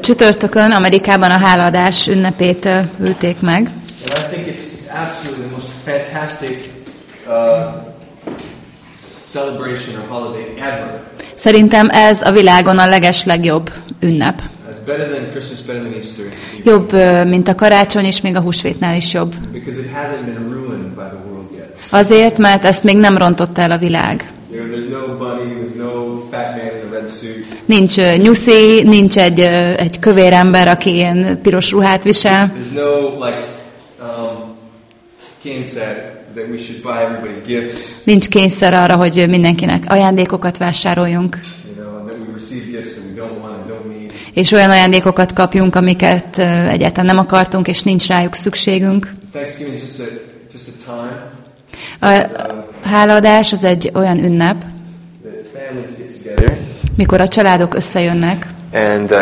Csütörtökön Amerikában a hálaadás ünnepét ülték meg, uh. Szerintem ez a világon a legeslegjobb ünnep. Jobb, mint a karácsony, és még a húsvétnál is jobb. Azért, mert ezt még nem rontotta el a világ. Nincs nyuszi, nincs egy, egy kövér ember, aki ilyen piros ruhát visel. There's no like um, keyset that we should buy everybody gifts. Nincs kényszer arra, hogy mindenkinek ajándékokat vásároljunk, You know, and that we receive gifts that we don't want and don't need. és olyan ajándékokat kapjunk, amiket egyáltalán nem akartunk, és nincs rájuk szükségünk. Thanksgiving is just a just a time A hálaadás az egy olyan ünnep, mikor a családok összejönnek and uh,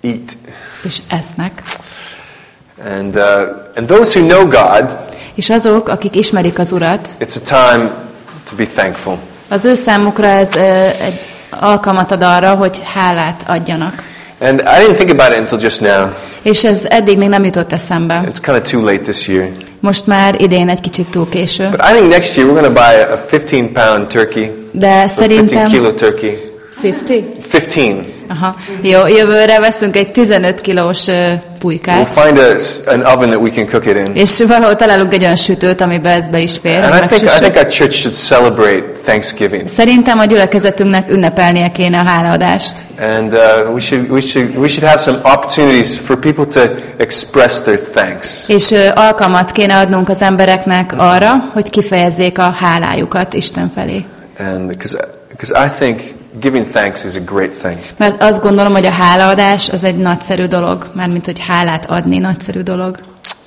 eat. és esznek. And uh, and those who know God, És azok, akik ismerik az Urat, it's a time to be thankful. az ő számukra ez ö, egy alkalmat ad arra, hogy hálát adjanak. And I didn't think about it until just now. És ez eddig még nem jutott eszembe. It's kind of too late this year. Most már idén egy kicsit túl késő. But I think next year we're going to buy a 15 pound turkey. De or 15 szerintem... kilo turkey. 50? 15. Aha. Jó, jövőre veszünk egy 15 kilós We'll pulykát, find a, an oven that we can cook it in. és valahol találunk egy olyan sütőt, amiben ez be is fér. And I think, I think our church should celebrate Thanksgiving. Szerintem a gyülekezetünknek ünnepelnie kéne a hálaadást. And uh, we, should, we, should, we should have some opportunities for people to express their thanks. És ö, alkalmat kéne adnunk az embereknek arra, hogy kifejezzék a hálájukat Isten felé. And because I think giving thanks is a great thing. Mert azt gondolom, hogy a hálaadás az egy nagyszerű dolog, mármint hogy hálát adni nagyszerű dolog.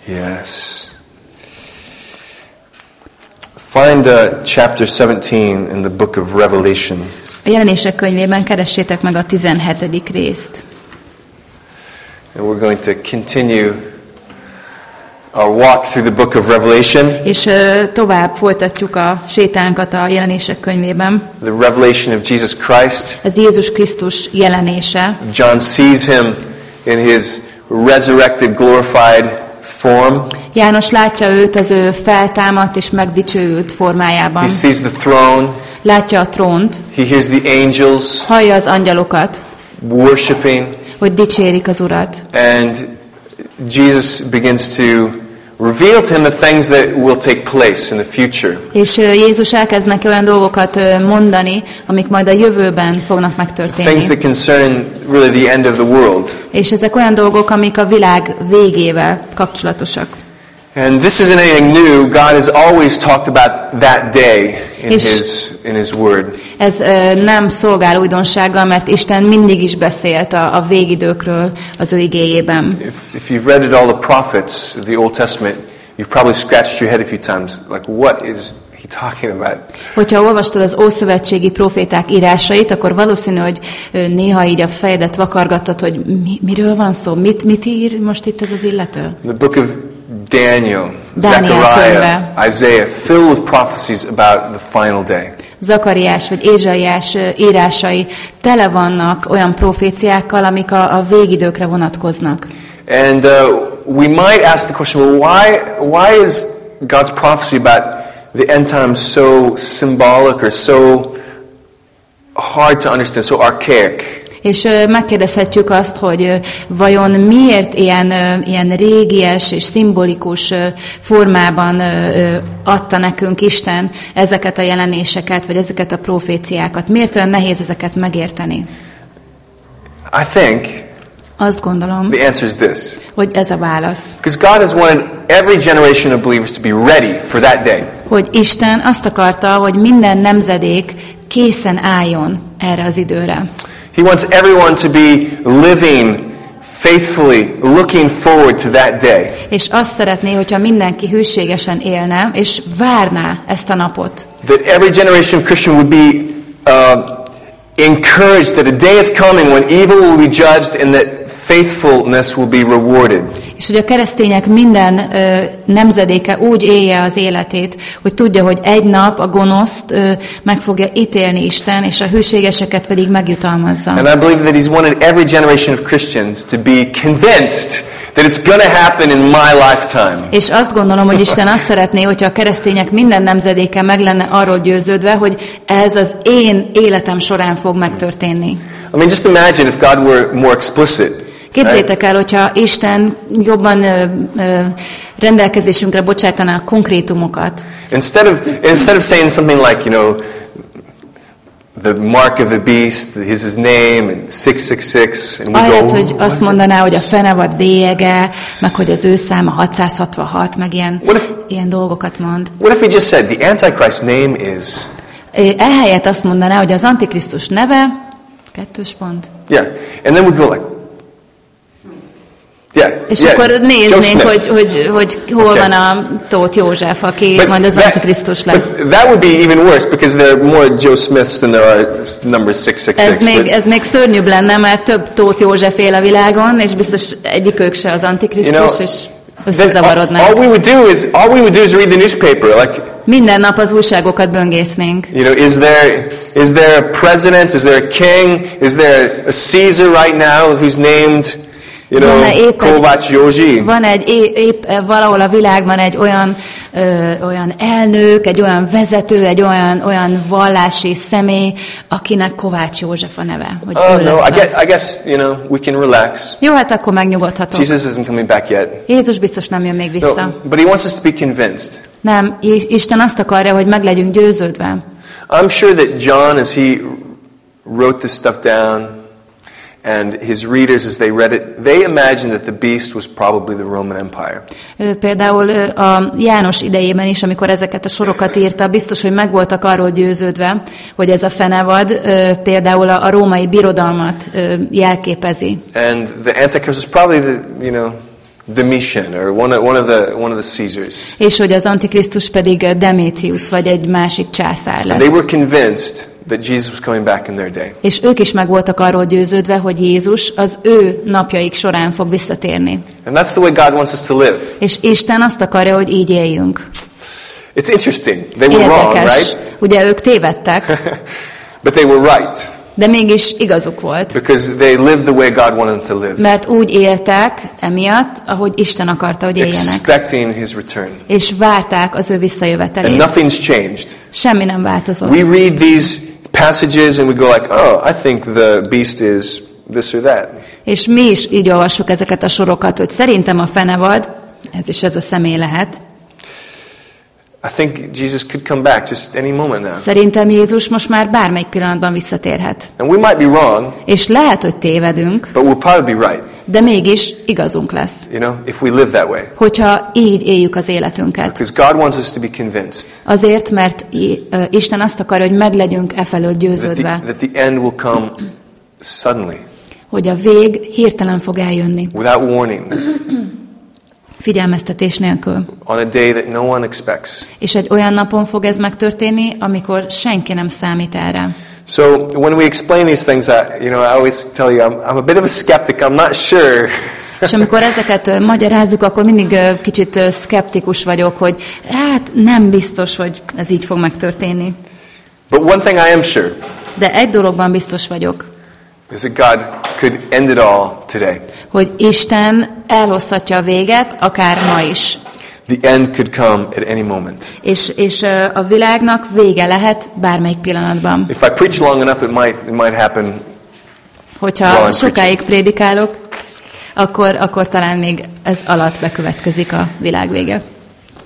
Yes. Find uh, chapter 17 in the book of Revelation. A jelenések könyvében keressétek meg a 17. részt. And we're going to continue our walk through the book of Revelation. És tovább folytatjuk a sétánkat a jelenések könyvében. The revelation of Jesus Christ. Ez Jézus Krisztus jelenése. John sees him in his resurrected, glorified form. János látja őt az ő feltámadt és megdicsőült formájában. He sees the throne. Látja a trónt, He hears the angels hallja az angyalokat, worshiping. hogy dicsérik az Urat. And Jesus begins to reveal to him the things that will take place in the future. És Jézus elkezd neki olyan dolgokat mondani, amik majd a jövőben fognak megtörténni. Things that concern really the end of the world. És ezek olyan dolgok, amik a világ végével kapcsolatosak. And this isn't anything new. God has always talked about that day in És- his in his word. Ez ö, nem szolgál újdonsággal, mert Isten mindig is beszélt a, a végidőkről az ő igéjében. If, if you've read it all the prophets of the Old Testament, you've probably scratched your head a few times like what is talking about? Hogyha olvastad az Ószövetségi proféták írásait, akkor valószínű, hogy néha így a fejedet vakargattad, hogy mi, miről van szó, mit, mit ír most itt ez az illető. The book of Daniel, Dániel Zechariah, könyve. Isaiah, filled with prophecies about the final day. Zakariás vagy Ézsaiás írásai tele vannak olyan proféciákkal, amik a, a végidőkre vonatkoznak. And uh, we might ask the question, well, why, why is God's prophecy about the end times so symbolic or so hard to understand, so archaic? És megkérdezhetjük azt, hogy vajon miért ilyen, ilyen régies és szimbolikus formában adta nekünk Isten ezeket a jelenéseket, vagy ezeket a proféciákat? Miért olyan nehéz ezeket megérteni? I think Azt gondolom, the answer is this. hogy ez a válasz. Because God has wanted every generation of believers to be ready for that day. Hogy Isten azt akarta, hogy minden nemzedék készen álljon erre az időre. He wants everyone to be living faithfully, looking forward to that day. És azt szeretné, hogyha mindenki hűségesen élne, és várná ezt a napot. That every generation of Christian would be uh, encouraged that a day is coming when evil will be judged and that faithfulness will be rewarded. És hogy a keresztények minden ö, nemzedéke úgy élje az életét, hogy tudja, hogy egy nap a gonoszt ö, meg fogja ítélni Isten, és a hűségeseket pedig megjutalmazza. And I believe that He's wanted every generation of Christians to be convinced that it's going to happen in my lifetime. És azt gondolom, hogy Isten azt szeretné, hogyha a keresztények minden nemzedéke meg lenne arról győződve, hogy ez az én életem során fog megtörténni. I mean, just imagine if God were more explicit. Képzétek el, hogyha Isten jobban ö, ö, rendelkezésünkre bocsátaná a konkrétumokat. Instead of, instead of saying something like, you know, the mark of the beast, his, his name, and 666, and we Ahelyett, go, hogy "Ooh, azt what's it?" mondaná, hogy a fenevad bélyege, meg hogy az ő száma 666, meg ilyen, if- ilyen dolgokat mond. What if he just said, the Antichrist name is, Ehelyett azt mondaná, hogy az Antikrisztus neve, kettős pont, yeah, and then we go like, yeah, és yeah, akkor néznénk, hogy, hogy, hogy hol Okay. van a Tóth József, aki But majd az that- Antikrisztus lesz. But that would be even worse because there are more Joe Smiths than there are number 666. Ez még, But- ez még szörnyűbb lenne, mert több Tóth József él a világon, és biztos egyikük se az Antikrisztus, You know, és then all, all we would do is all we would do is read the newspaper. Like, Minden nap az újságokat böngésznénk. you know, is there is there a president? Is there a king? Is there a Caesar right now who's named, you know, Van-e épp egy- Kovács Józsi? Van egy épp eh, valahol a világban egy olyan, ö, olyan elnök, egy olyan vezető, egy olyan, olyan vallási személy, akinek Kovács József a neve, hogy Oh no, I guess. I guess you know we can relax. Jó, hát akkor megnyugodhatok. Jesus isn't coming back yet. Jézus biztos nem jön még vissza. No, but he wants us to be convinced. Nem, Isten azt akarja, hogy meg legyünk győződve. I'm sure that John, as he wrote this stuff down, and his readers, as they read it, they imagined that the beast was probably the Roman Empire. Például a János idejében is, amikor ezeket a sorokat írta, biztos, hogy meg voltak arról győződve, hogy ez a fenevad például a, római birodalmat jelképezi. And the Antichrist is probably the, you know, Domitian or one of, one of the one of the Caesars. És hogy az Antikrisztus pedig ö, Demétrius, vagy egy másik császár And they were lesz. convinced that Jesus was coming back in their day. És ők is meg voltak arról győződve, hogy Jézus az ő napjaik során fog visszatérni. And that's the way God wants us to live. És Isten azt akarja, hogy így éljünk. It's interesting. They were wrong, Érdekes. right? Ugye ők tévedtek, But they were right de mégis igazuk volt. because they lived the way God wanted them to live, Mert úgy éltek emiatt, ahogy Isten akarta, hogy éljenek. expecting His return. És várták az ő And visszajövetelét. nothing's changed. Semmi nem változott. We read these passages and we go like, oh, I think the beast is this or that. És mi is így olvassuk ezeket a sorokat, hogy szerintem a fenevad, ez is ez a személy lehet, I think Jesus could come back just any moment now. szerintem Jézus most már bármelyik pillanatban visszatérhet. And we might be wrong, És lehet, hogy tévedünk, but we'll probably be right, de mégis igazunk lesz. you know, if we live that way. Hogyha így éljük az életünket. Because God wants us to be convinced Azért, mert Isten azt akarja, hogy meglegyünk e felől that the, győződve, that the end will come suddenly, hogy a vég hirtelen fog eljönni, without warning, figyelmeztetés nélkül. on a day that no one expects. És egy olyan napon fog ez megtörténni, amikor senki nem számít erre. So when we explain these things, I, you know, I always tell you, I'm, I'm a bit of a skeptic. I'm not sure. És amikor ezeket magyarázzuk, akkor mindig kicsit ö, szkeptikus vagyok, hogy hát nem biztos, hogy ez így fog megtörténni. But one thing I am sure De egy dologban biztos vagyok, is that God could end it all today. hogy Isten elhozhatja a véget, akár ma is. The end could come at any moment. És, és a világnak vége lehet bármelyik pillanatban. If I preach long enough, it might, it might happen. Hogyha sokáig prédikálok, akkor, akkor talán még ez alatt bekövetkezik a világ vége.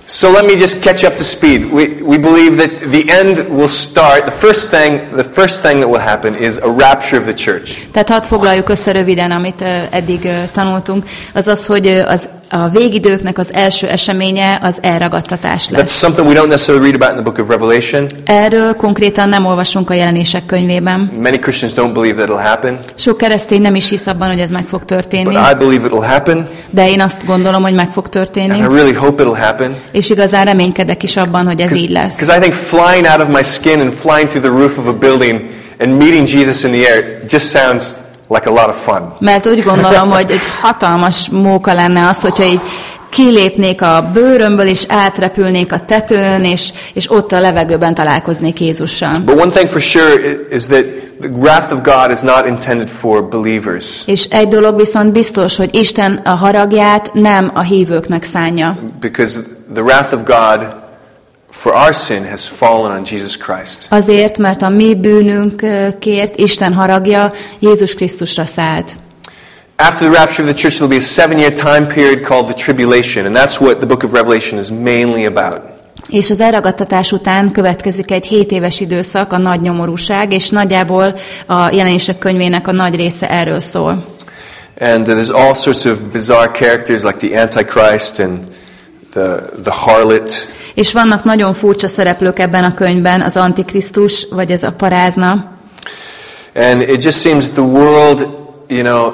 So let me just catch up to speed. We, we believe that the end will start. The first thing, the first thing that will happen is a rapture of the church. Tehát hadd foglaljuk össze röviden, amit eddig tanultunk, az az, hogy az, a végidőknek az első eseménye az elragadtatás That's lesz. something we don't necessarily read about in the book of Revelation. Erről konkrétan nem olvasunk a jelenések könyvében. Many Christians don't believe that it'll happen, Sok keresztény nem is hisz abban, hogy ez meg fog történni, but I believe it'll happen, de én azt gondolom, hogy meg fog and I történni, really hope it'll happen. és igazán reménykedek is abban, hogy ez így lesz. Because I think flying out of my skin and flying through the roof of a building and meeting Jesus in the air just sounds like a lot of fun. Mert úgy gondolom, hogy egy hatalmas móka lenne az, hogyha így kilépnék a bőrömből, és átrepülnék a tetőn, és, és ott a levegőben találkoznék Jézussal. But one thing for sure is that the wrath of God is not intended for believers És egy dolog viszont biztos, hogy Isten a haragját nem a hívőknek szánja. because the wrath of God for our sin has fallen on Jesus Christ. Azért, mert a mi bűnünkért Isten haragja Jézus Krisztusra szállt. After the rapture of the church, there will be a seven year time period called the tribulation, and that's what the book of Revelation is mainly about. És az elragadtatás után következik egy 7 éves időszak, a nagy nyomorúság, és nagyjából a jelenések könyvének a nagy része erről szól. And uh, there's all sorts of bizarre characters like the Antichrist and the, the harlot. És vannak nagyon furcsa szereplők ebben a könyvben, az Antikrisztus, vagy ez a parázna. And it just seems that the world, you know,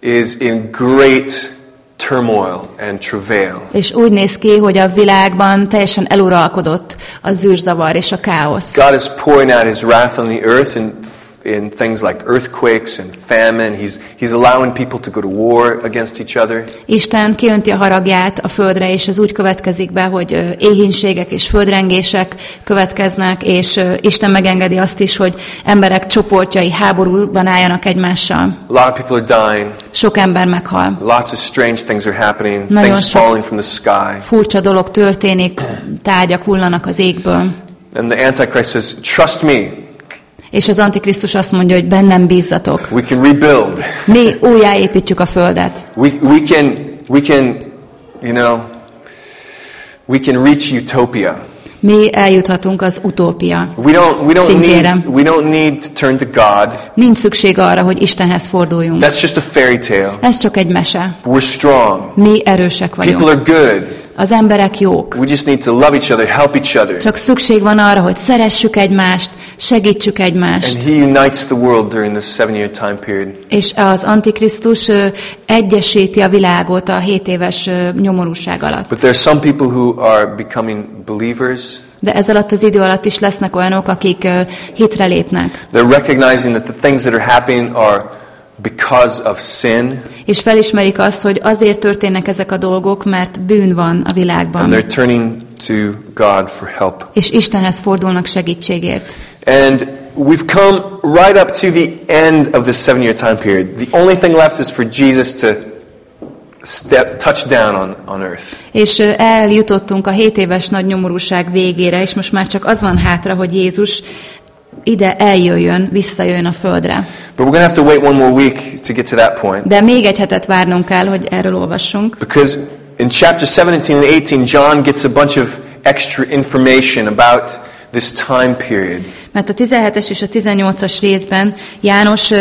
is in great turmoil and travail. És úgy néz ki, hogy a világban teljesen eluralkodott a zűrzavar és a káosz. God is pouring out his wrath on the earth in, in things like earthquakes and famine. He's, he's allowing people to go to war against each other. Isten kiönti a haragját a földre, és ez úgy következik be, hogy éhínségek és földrengések következnek, és Isten megengedi azt is, hogy emberek csoportjai háborúban álljanak egymással. A lot of people are dying. Sok ember meghal. Lots of strange things are happening. Nagyon things falling from the sky. Furcsa dolog történik, tárgyak hullanak az égből. And the Antichrist says, Trust me. És az Antikrisztus azt mondja, hogy bennem bízzatok. We can rebuild. Mi újjáépítjük a földet. We, we, can, we can, you know, we can reach utopia. Mi eljuthatunk az utópia We don't, we don't, szintjére. need, we don't need to turn to God. Nincs szükség arra, hogy Istenhez forduljunk. That's just a fairy tale. Ez csak egy mese. We're strong. Mi erősek People vagyunk. are good. Az emberek jók. We just need to love each other, help each other. Csak szükség van arra, hogy szeressük egymást, segítsük And egymást. He unites the world during this year time period. És az Antikrisztus egyesíti a világot a 7 éves nyomorúság alatt. But there are some people who are becoming believers. De ez alatt az idő alatt is lesznek olyanok, akik hitre lépnek. They're recognizing that the things that are happening are because of sin, És felismerik azt, hogy azért történnek ezek a dolgok, mert bűn van a világban. and they're turning to God for help. És Istenhez fordulnak segítségért. And we've come right up to the end of this seven year time period. The only thing left is for Jesus to step, touch down on, on earth. És eljutottunk a 7 éves nagy nyomorúság végére, és most már csak az van hátra, hogy Jézus ide eljöjjön, visszajöjjön a földre. But we're going to have to wait one more week to get to that point. De még egy hetet várnunk kell, hogy erről olvassunk. Because in chapter 17 and 18, John gets a bunch of extra information about this time period. Mert a 17-es és a 18-as részben János ö,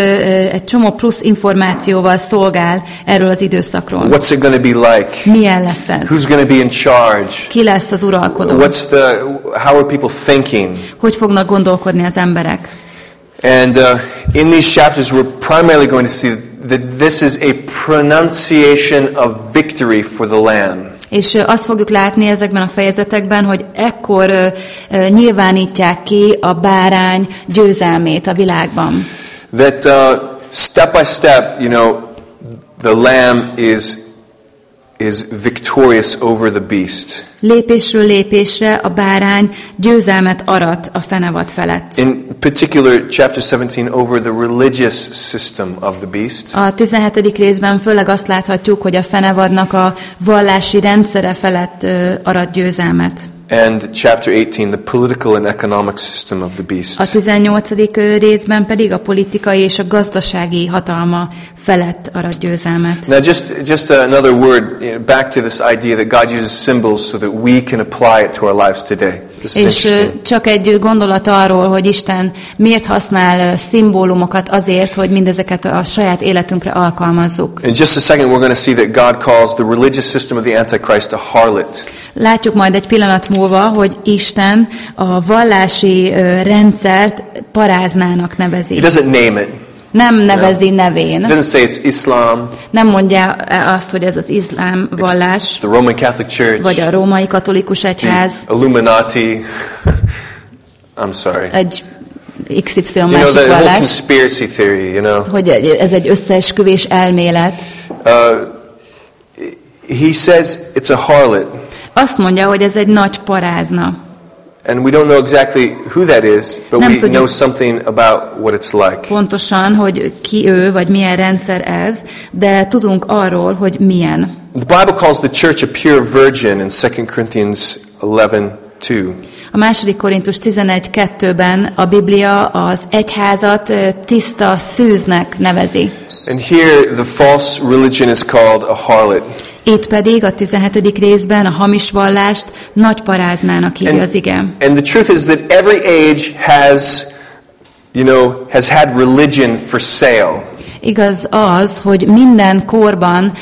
egy csomó plusz információval szolgál erről az időszakról. What's it going to be like? Milyen lesz ez? Who's going to be in charge? Ki lesz az uralkodó? What's the, how are people thinking? Hogy fognak gondolkodni az emberek? And uh, in these chapters, we're primarily going to see that this is a pronunciation of victory for the Lamb. És azt fogjuk látni ezekben a fejezetekben, hogy ekkor nyilvánítják ki a bárány győzelmét a világban. That uh, step by step, you know, the Lamb is, is victorious over the beast. Lépésről lépésre a bárány győzelmet arat a fenevad felett. In particular, chapter 17, over the religious system of the beast. A 17. részben főleg azt láthatjuk, hogy a fenevadnak a vallási rendszere felett ö, arat győzelmet. And chapter 18, the political and economic system of the A beast. 18. ö, részben pedig a politikai és a gazdasági hatalma felett arat győzelmet. Now, just, just another word back to this idea that God uses symbols so that we can apply it to our lives today. És csak egy gondolat arról, hogy Isten miért használ szimbólumokat azért, hogy mindezeket a saját életünkre alkalmazzuk. In just a second, we're going to see that God calls the religious system of the Antichrist a harlot. Látjuk majd egy pillanat múlva, hogy Isten a vallási rendszert paráznának He nevezi. doesn't name it. Nem nevezi He nevén. doesn't say it's Islam, Nem mondja azt, hogy ez az iszlám it's vallás, the Roman Catholic Church, vagy a római katolikus the egyház, Illuminati. I'm sorry. egy XY You know, másik the vallás, conspiracy theory, you know. hogy ez egy összeesküvés elmélet. Uh, he says it's a harlot. Azt mondja, hogy ez egy nagy parázna. And we don't know exactly who that is, but Nem we tudjuk. know something about what it's like. Pontosan, hogy ki ő, vagy milyen rendszer ez, de tudunk arról, hogy milyen. The Bible calls the church a pure virgin in 2 Corinthians 11:2. A második Korintus 11.2-ben a Biblia az egyházat tiszta szűznek nevezi. And here the false religion is called a harlot. Itt pedig a 17. részben a hamis vallást nagy paráznának hívja az ige. and the truth is that every age has, you know, has had religion for sale. Igaz az, hogy minden korban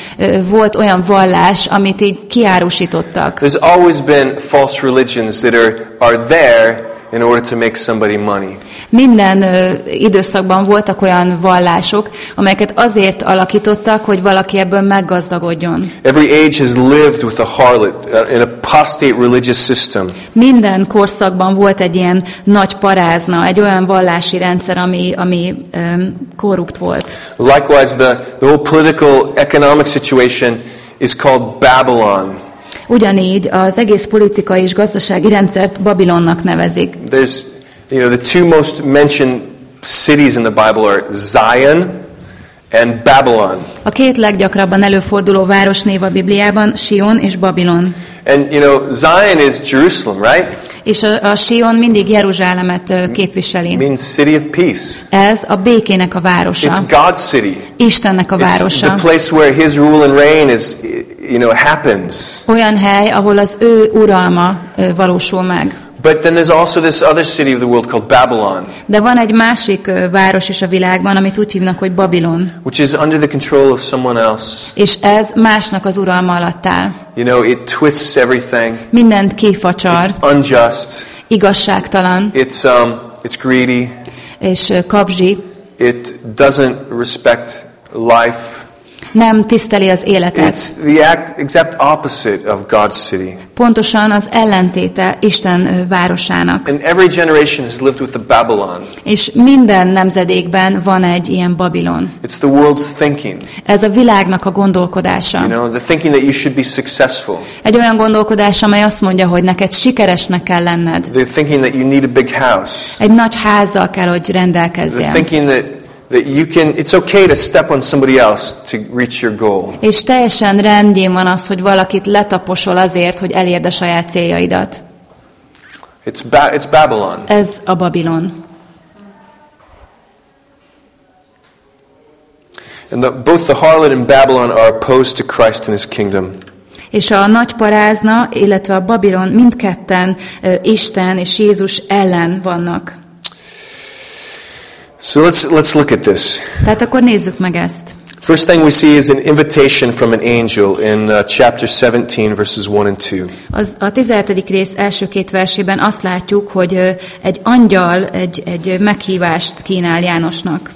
volt olyan vallás, amit így kiárusítottak. There's always been false religions that are, are there in order to make somebody money. Minden ö, időszakban voltak olyan vallások, amelyeket azért alakítottak, hogy valaki ebből meggazdagodjon. Every age has lived with a harlot, uh, an apostate religious system. Minden korszakban volt egy ilyen nagy parázna, egy olyan vallási rendszer, ami, ami öm, korrupt volt. Likewise, the, the whole political, economic situation is called Babylon. Ugyanígy az egész politikai és gazdasági rendszert Babilonnak nevezik. There's, you know, the two most mentioned cities in the Bible are Zion and Babylon. A két leggyakrabban előforduló városnév a Bibliában Sion és Babilon. And, you know, Zion is Jerusalem, right? És a, a Sion mindig Jeruzsálemet képviseli. Means city of peace. Ez a békének a városa, It's God's city. Istennek a It's the városa. place where His rule and reign is, you know, happens. Olyan hely, ahol az ő uralma valósul meg. But then there's also this other city of the world called Babylon, De van egy másik város is a világban, amit úgy hívnak, hogy Babilon. which is under the control of someone else. És ez másnak az uralma alatt áll. You know, it twists everything. Mindent kifacsar, It's unjust. igazságtalan It's um, it's greedy. és kapzsi, It doesn't respect life. nem tiszteli az életet. It's the act, exact opposite of God's city. Pontosan az ellentéte Isten városának. And every generation has lived with the Babylon. És minden nemzedékben van egy ilyen Babilon. It's the world's thinking. Ez a világnak a gondolkodása. You know, the thinking that you should be successful. Egy olyan gondolkodás, amely azt mondja, hogy neked sikeresnek kell lenned. The thinking that you need a big house. Egy nagy házzal kell, hogy The rendelkezzél. thinking that, that you can, it's okay to step on somebody else to reach your goal. És teljesen rendjén van az, hogy valakit letaposol azért, hogy elérd a saját céljaidat. It's, ba- it's Babylon. Ez a Babilon. And the, both the harlot and Babylon are opposed to Christ and his kingdom. És a nagy parázna, illetve a Babilon mindketten ö, Isten és Jézus ellen vannak. So let's, let's look at this. Tehát akkor nézzük meg ezt. First thing we see is an invitation from an angel in uh, chapter 17, verses 1 and 2. Az, a 17. rész első két versében azt látjuk, hogy ö, egy angyal egy, egy meghívást kínál Jánosnak.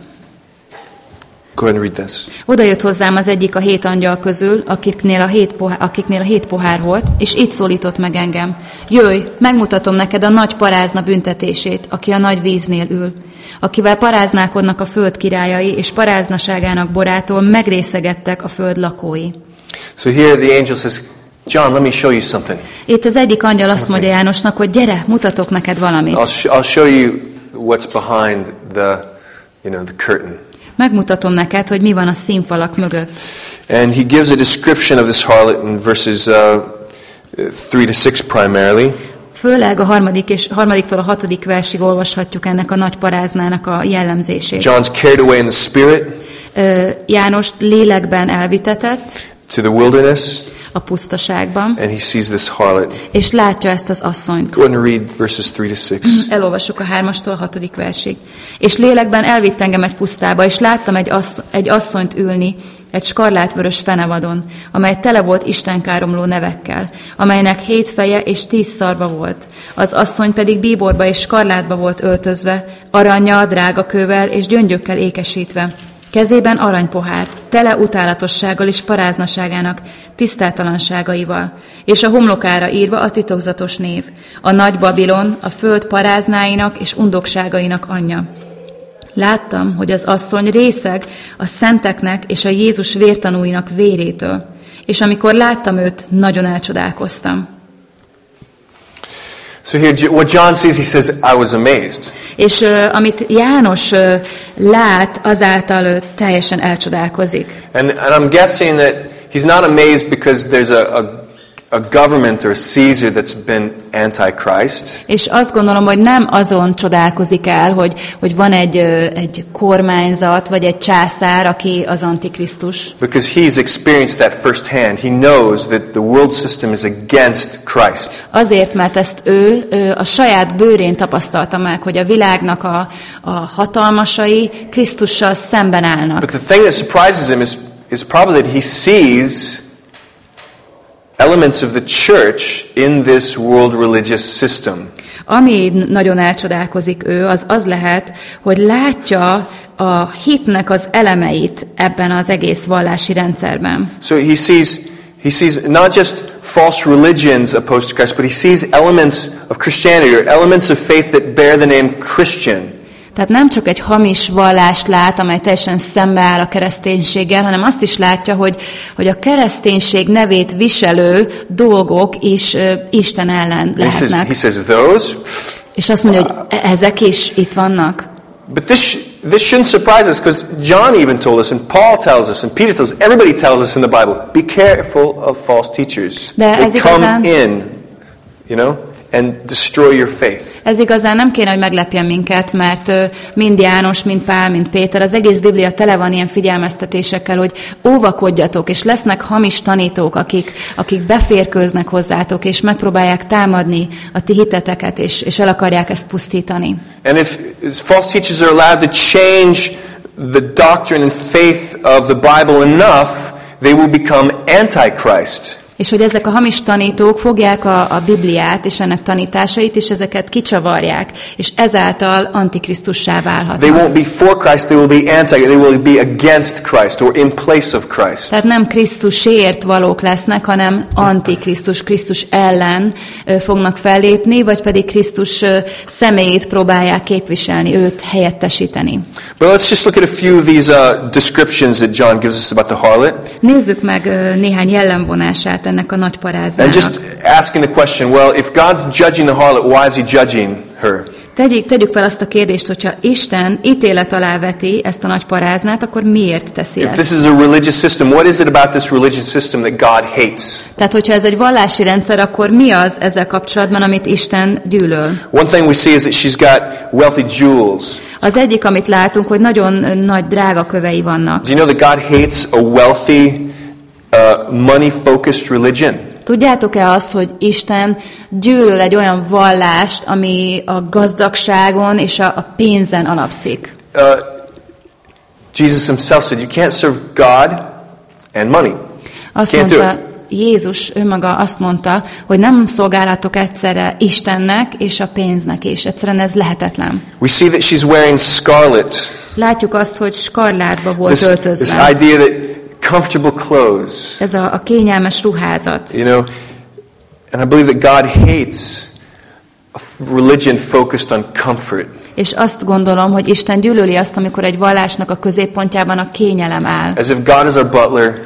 Go ahead and read this. Oda jött hozzám az egyik a hét angyal közül, akiknél a hét, pohár, akiknél a hét pohár volt, és itt szólított meg engem. Jöjj, megmutatom neked a nagy parázna büntetését, aki a nagy víznél ül, akivel paráználkodnak a föld királyai, és paráznaságának borától megrészegettek a föld lakói. So here the angel says, John, let me show you something. Itt az egyik angyal azt mondja Jánosnak, hogy gyere, mutatok neked valamit. I'll, I'll show you what's behind the, you know, the curtain. Megmutatom neked, hogy mi van a színfalak mögött. And he gives a description of this harlot in verses uh, 3 to 6 primarily. Főleg a harmadik és harmadiktól a hatodik versig olvashatjuk ennek a nagy paráznának a jellemzését. John's carried away in the spirit Ö, Jánost lélekben elvitetett to the wilderness, a pusztaságban, and he sees this harlot. és látja ezt az asszonyt. Go and read verses 3 to 6. Elolvassuk a hármastól a hatodik versig. És lélekben elvitt engem egy pusztába, és láttam egy, assz- egy asszonyt ülni, egy skarlátvörös fenevadon, amely tele volt istenkáromló nevekkel, amelynek hét feje és tíz szarva volt. Az asszony pedig bíborba és skarlátba volt öltözve, aranyjal, drágakővel és gyöngyökkel ékesítve. Kezében aranypohár, tele utálatossággal és paráznaságának tisztátalanságaival, és a homlokára írva a titokzatos név, a nagy Babilon, a föld paráznáinak és undokságainak anyja. Láttam, hogy az asszony részeg a szenteknek és a Jézus vértanúinak vérétől, és amikor láttam őt, nagyon elcsodálkoztam. So here, what John sees, he says, I was amazed. És uh, amit János uh, lát, azáltal ő teljesen elcsodálkozik. And, and I'm guessing that he's not amazed because there's a, a a government or a Caesar that's been antichrist. És azt gondolom, hogy nem azon csodálkozik el, hogy, hogy van egy, egy kormányzat, vagy egy császár, aki az antikrisztus. Because he's experienced that firsthand. He knows that the world system is against Christ. Azért, mert ezt ő, ő a saját bőrén tapasztalta meg, hogy a világnak a, a hatalmasai Krisztussal szemben állnak. But the thing that surprises him is, is probably that he sees elements of the church in this world religious system. Ami nagyon elcsodálkozik ő, az az lehet, hogy látja a hitnek az elemeit ebben az egész vallási rendszerben. So he sees he sees not just false religions opposed to Christ, but he sees elements of Christianity or elements of faith that bear the name Christian. Tehát nem csak egy hamis vallást lát, amely teljesen szembeáll a kereszténységgel, hanem azt is látja, hogy, hogy a kereszténység nevét viselő dolgok is uh, Isten ellen lehetnek. He says, he says those, És azt mondja, hogy e- ezek is itt vannak. But this, this shouldn't surprise us because John even told us, and Paul tells us, and Peter tells us, everybody tells us in the Bible, be careful of false teachers. De They ez come igazán- in, you know, and destroy your faith. Ez igazán nem kéne, hogy meglepjen minket, mert mind János, mind Pál, mind Péter, az egész Biblia tele van ilyen figyelmeztetésekkel, hogy óvakodjatok, és lesznek hamis tanítók, akik, akik beférkőznek hozzátok, és megpróbálják támadni a ti hiteteket, és, és el akarják ezt pusztítani. And if false teachers are allowed to change the doctrine and faith of the Bible enough, they will become antichrist. És hogy ezek a hamis tanítók fogják a, a Bibliát és ennek tanításait, és ezeket kicsavarják, és ezáltal antikrisztussá They válhatnak. won't be for Christ, they will be anti, they will be against Christ or in place of Christ. Tehát nem Krisztusért valók lesznek, hanem antikrisztus, Krisztus ellen fognak fellépni, vagy pedig Krisztus személyét próbálják képviselni, őt helyettesíteni. But let's just look at a few of these uh, descriptions that John gives us about the harlot. Nézzük meg néhány jellemvonását ennek a nagy And paráznának. just asking the question, well, if God's judging the harlot, why is he judging her? Tegyük, tegyük fel azt a kérdést, hogyha Isten ítélet alá veti ezt a nagy paráznát, akkor miért teszi If this ezt? is a religious system, what is it about this religious system that God hates? Tehát, hogyha ez egy vallási rendszer, akkor mi az ezzel kapcsolatban, amit Isten gyűlöl? One thing we see is that she's got wealthy jewels. Az egyik, amit látunk, hogy nagyon nagy drága kövei vannak. Do you know that God hates a wealthy, uh, money-focused religion? Tudjátok-e azt, hogy Isten gyűlöl egy olyan vallást, ami a gazdagságon és a, a pénzen alapszik? Uh, Jesus himself said, you can't serve God and money. Azt Can't mondta, Jézus önmaga azt mondta, hogy nem szolgálatok egyszerre Istennek és a pénznek is. Egyszerűen ez lehetetlen. We see that she's wearing scarlet. Látjuk azt, hogy skarlátba volt This, this öltözve. idea that comfortable clothes, Ez a, a kényelmes ruházat. you know, and I believe that God hates a religion focused on comfort. És azt gondolom, hogy Isten gyűlöli azt, amikor egy vallásnak a középpontjában a kényelem áll. As if God is our butler,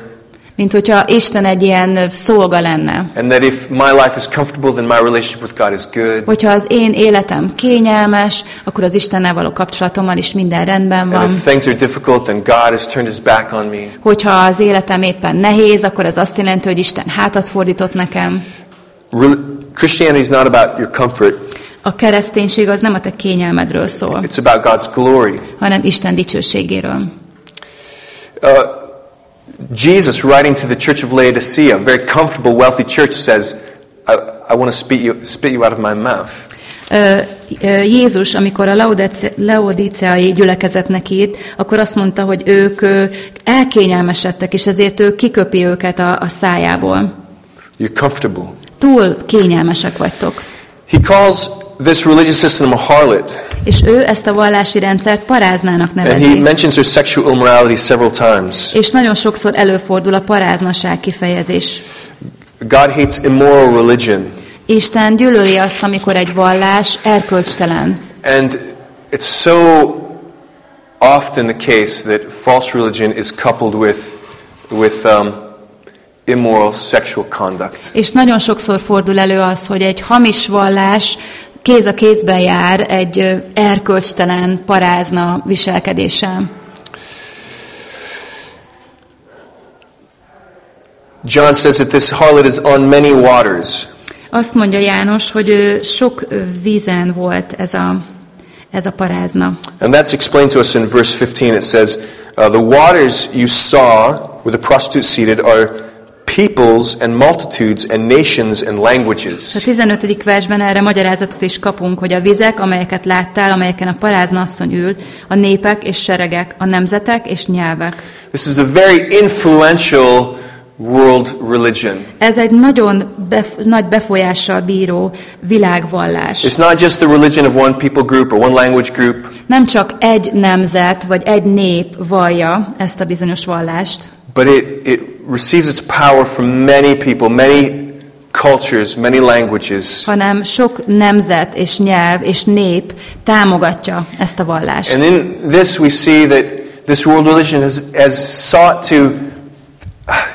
Mint hogyha Isten egy ilyen szolga lenne. and that if my life is comfortable, then my relationship with God is good. Hogyha az én életem kényelmes, akkor az Istennel való kapcsolatommal is minden rendben And van. if things are difficult, then God has turned his back on me. Hogyha az életem éppen nehéz, akkor ez azt jelenti, hogy Isten hátat fordított nekem. Christianity is not about your comfort, A kereszténység az nem a te kényelmedről szól, it's about God's glory. hanem Isten dicsőségéről. Uh, Jesus, writing to the church of Laodicea, a very comfortable, wealthy church, says, I, I want to spit you, spit you out of my mouth. Jézus, amikor a Laodice- laodiceai gyülekezetnek írt, akkor azt mondta, hogy ők elkényelmesedtek, és ezért ő kiköpi őket a, a szájából. You're comfortable. Túl kényelmesek vagytok. He calls this religious system a harlot. És ő ezt a vallási rendszert paráznának And he nevezi. mentions her sexual immorality several times. És nagyon sokszor előfordul a paráznaság kifejezés. God hates immoral religion. Isten gyűlöli azt, amikor egy vallás erkölcstelen. And it's so often the case that false religion is coupled with, with um, immoral sexual conduct. És nagyon sokszor fordul elő az, hogy egy hamis vallás kéz a kézben jár egy erkölcstelen parázna viselkedéssel. John says that this harlot is on many waters. Azt mondja János, hogy sok vízen volt ez a, ez a parázna. And that's explained to us in verse 15. It says, uh, The waters you saw where the prostitute seated are peoples and multitudes and nations and A languages. 15. versben erre magyarázatot is kapunk, hogy a vizek, amelyeket láttál, amelyeken a parázna asszony ül, a népek és seregek, a nemzetek és nyelvek. This is a very influential world religion. Ez egy nagyon bef- nagy befolyással bíró világvallás. It's not just the religion of one people group or one language group, Nem csak egy nemzet vagy egy nép vallja ezt a bizonyos vallást, but it, it receives its power from many people, many cultures, many languages. hanem sok nemzet és nyelv és nép támogatja ezt a vallást. And in this, we see that this world religion has, has sought to,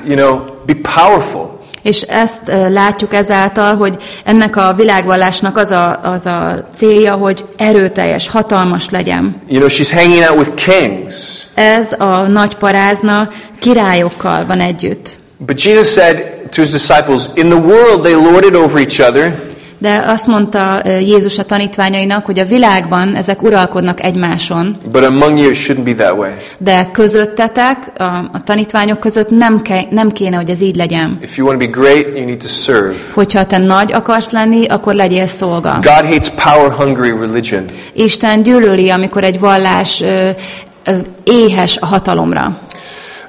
you know, be powerful. És ezt látjuk ezáltal, hogy ennek a világvallásnak az a, az a célja, hogy erőteljes, hatalmas legyen. You know, she's hanging out with kings. Ez a nagy parázna királyokkal van együtt. But Jesus said to his disciples, In the world they lord it over each other, De azt mondta Jézus a tanítványainak, hogy a világban ezek uralkodnak egymáson, but among you shouldn't be that way. de közöttetek, a, a tanítványok között nem, ke, nem kéne, hogy ez így legyen. If you want to be great, you need to serve. Hogyha te nagy akarsz lenni, akkor legyél szolga. God hates power hungry religion. Isten gyűlöli, amikor egy vallás ö, ö, éhes a hatalomra.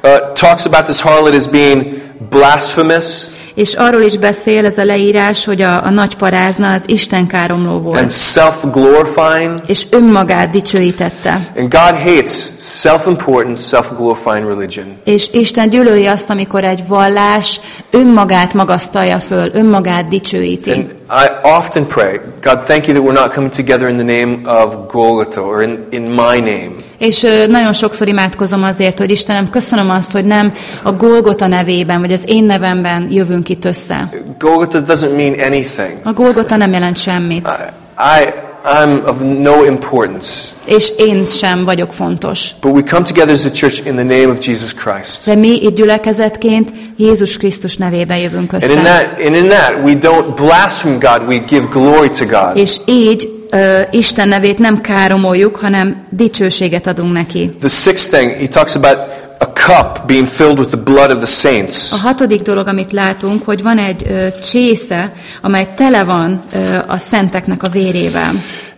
Uh, talks about this harlot as being blasphemous És arról is beszél ez a leírás, hogy a, a nagy parázna az Isten káromló and volt, self-glorifying. és önmagát dicsőítette. And God hates self-important, self-glorifying religion. És Isten gyűlöli azt, amikor egy vallás önmagát magasztalja föl, önmagát dicsőíti. And I often pray, God, thank you that we're not coming together in the name of Golgotha or in, in my name. És nagyon sokszor imádkozom azért, hogy Istenem, köszönöm azt, hogy nem a Golgota nevében, vagy az én nevemben jövünk itt össze. Golgotha doesn't mean anything. A Golgota nem jelent semmit, I, I, I'm of no importance. és én sem vagyok fontos. But we come together as a church in the name of Jesus Christ. De mi itt gyülekezetként Jézus Krisztus nevében jövünk And in össze. that, and in that, we don't blaspheme God, we give glory to God. És így ö, Isten nevét nem káromoljuk, hanem dicsőséget adunk neki. The sixth thing, he talks about a cup being filled with the blood of the saints. A hatodik dolog, amit látunk, hogy van egy ö, csésze, amely tele van ö, a szenteknek a vérével.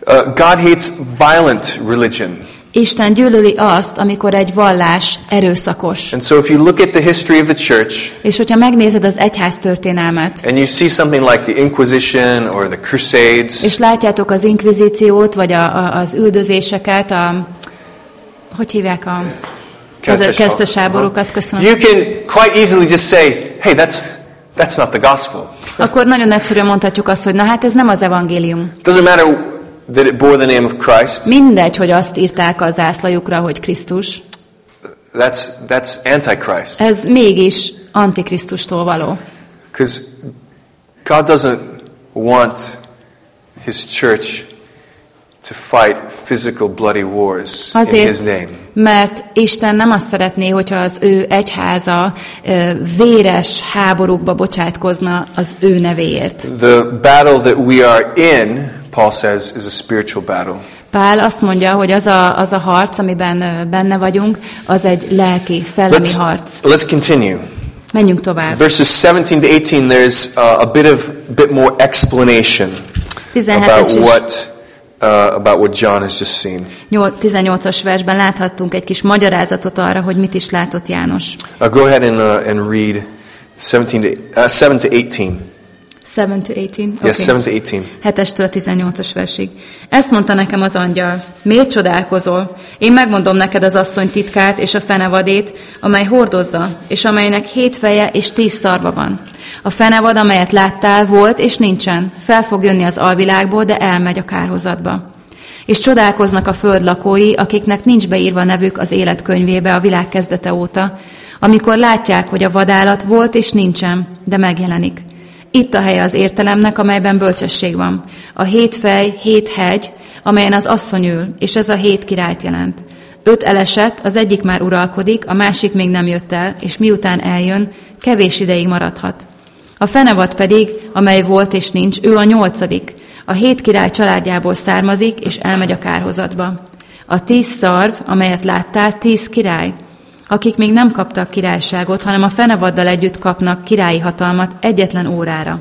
Uh, God hates violent religion. Isten gyűlöli azt, amikor egy vallás erőszakos. And so if you look at the history of the church És hogyha megnézed az egyház történelmet, and you see something like the Inquisition or the Crusades, és látjátok az inkvizíciót, vagy a, a, az üldözéseket, a, hogy hívják a keresztes háborúkat, köszönöm. you can quite easily just say, hey, that's, that's not the gospel. Akkor nagyon egyszerűen mondhatjuk azt, hogy na hát ez nem az evangélium. Doesn't matter that it bore the name of Christ. Mindegy, hogy azt írták a zászlajukra, hogy Krisztus. That's, that's Antichrist. Ez mégis antikrisztustól való. Because God doesn't want His church to fight physical bloody wars in His Azért, name. mert Isten nem azt szeretné, hogyha az ő egyháza véres háborúkba bocsátkozna az ő nevéért. The battle that we are in, Paul says, is a spiritual battle. Pál azt mondja, hogy az a, az a harc, amiben benne vagyunk, az egy lelki, szellemi Let's, harc. let's continue. Menjünk tovább. Verses 17 to 18, there's uh, a bit of bit more explanation 17-es about what uh, about what John has just seen. 18-as versben láthattunk egy kis magyarázatot arra, hogy mit is látott János. Uh, go ahead and, uh, and read 17 to, uh, 7 to 18. 7 to 18. Yes, 7 to 18. 7-estől 18-as versig. Ezt mondta nekem az angyal. Miért csodálkozol? Én megmondom neked az asszony titkát és a fenevadét, amely hordozza, és amelynek hét feje és tíz szarva van. A fenevad, amelyet láttál, volt és nincsen. Fel fog jönni az alvilágból, de elmegy a kárhozatba. És csodálkoznak a föld lakói, akiknek nincs beírva nevük az életkönyvébe a világ kezdete óta, amikor látják, hogy a vadállat volt és nincsen, de megjelenik. Itt a helye az értelemnek, amelyben bölcsesség van. A hét fej, hét hegy, amelyen az asszony ül, és ez a hét királyt jelent. Öt elesett, az egyik már uralkodik, a másik még nem jött el, és miután eljön, kevés ideig maradhat. A fenevad pedig, amely volt és nincs, ő a nyolcadik. A hét király családjából származik, és elmegy a kárhozatba. A tíz szarv, amelyet láttál, tíz király, akik még nem kaptak királyságot, hanem a fenevaddal együtt kapnak királyi hatalmat egyetlen órára.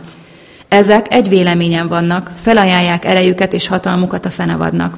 Ezek egy véleményen vannak, felajánlják erejüket és hatalmukat a fenevadnak.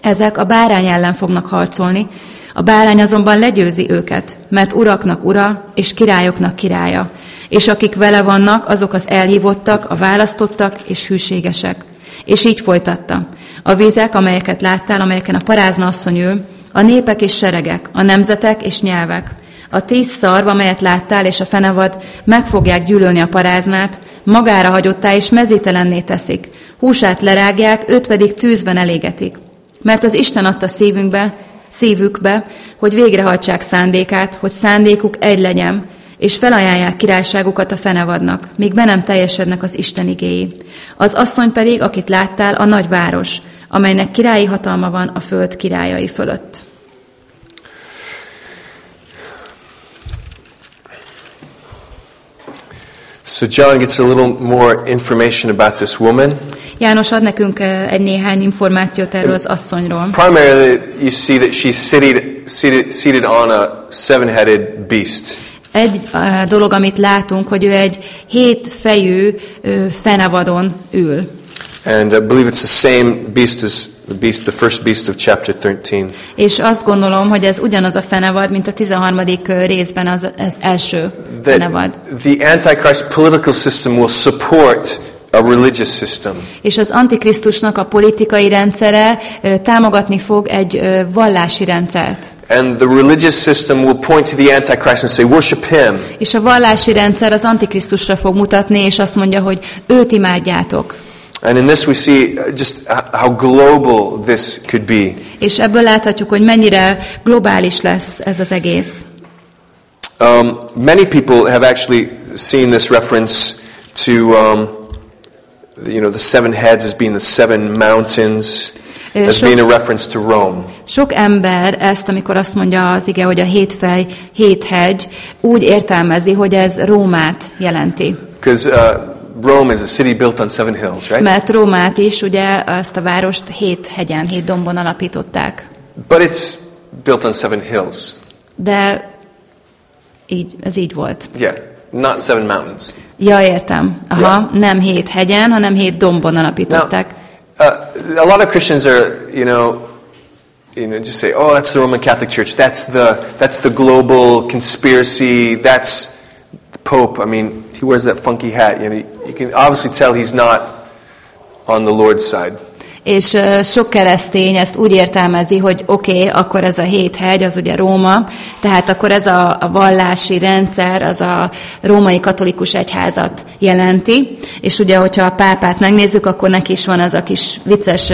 Ezek a bárány ellen fognak harcolni, a bárány azonban legyőzi őket, mert uraknak ura és királyoknak királya, és akik vele vannak, azok az elhívottak, a választottak és hűségesek. És így folytatta. A vizek, amelyeket láttál, amelyeken a parázna asszony ül, a népek és seregek, a nemzetek és nyelvek, a tíz szarv, amelyet láttál, és a fenevad meg fogják gyűlölni a paráznát, magára hagyottá és mezítelenné teszik, húsát lerágják, őt pedig tűzben elégetik. Mert az Isten adta szívünkbe, szívükbe, hogy végrehajtsák szándékát, hogy szándékuk egy legyen, és felajánlják királyságukat a fenevadnak, míg be nem teljesednek az Isten igéi. Az asszony pedig, akit láttál, a nagyváros, amelynek királyi hatalma van a föld királyai fölött. So John gets a little more information about this woman. János ad nekünk eh, egy néhány információt erről az asszonyról. Primarily, you see that she's seated, seated, seated on a seven-headed beast. Egy uh, dolog, amit látunk, hogy ő egy hétfejű uh, fenevadon ül. And I believe it's the same beast as the beast, the first beast of chapter 13. És azt gondolom, hogy ez ugyanaz a fenevad, mint a 13. részben az, az első fenevad. the Antichrist political system will support a religious system. És az Antikrisztusnak a politikai rendszere támogatni fog egy vallási rendszert. And the religious system will point to the Antichrist and say, worship him. És a vallási rendszer az Antikrisztusra fog mutatni, és azt mondja, hogy őt imádjátok. And in this we see uh, just how global this could be. És ebből láthatjuk, hogy mennyire globális lesz ez az egész. Um, many people have actually seen this reference to, um, you know, the seven heads as being the seven mountains, as sok- being a reference to Rome. Sok ember ezt, amikor azt mondja az ige, hogy a hét fej, hét hegy, úgy értelmezi, hogy ez Rómát jelenti. Because uh, Rome is a city built on seven hills, right? Mert Rómát is, ugye, ezt a várost hét hegyen, hét dombon alapították. But it's built on seven hills. De így, ez így volt. Yeah, not seven mountains. Ja, értem. Aha, nem hét hegyen, hanem hét dombon alapították. Uh, a lot of Christians are, you know, you know, just say, "Oh, that's the Roman Catholic Church. That's the that's the global conspiracy. That's the Pope." I mean, he wears that funky hat. You know, you can obviously tell he's not on the Lord's side. És sok keresztény ezt úgy értelmezi, hogy oké, okay, akkor ez a hét hegy, az ugye Róma, tehát akkor ez a, a vallási rendszer, az a római katolikus egyházat jelenti, és ugye, hogyha a pápát megnézzük, akkor neki is van az a kis vicces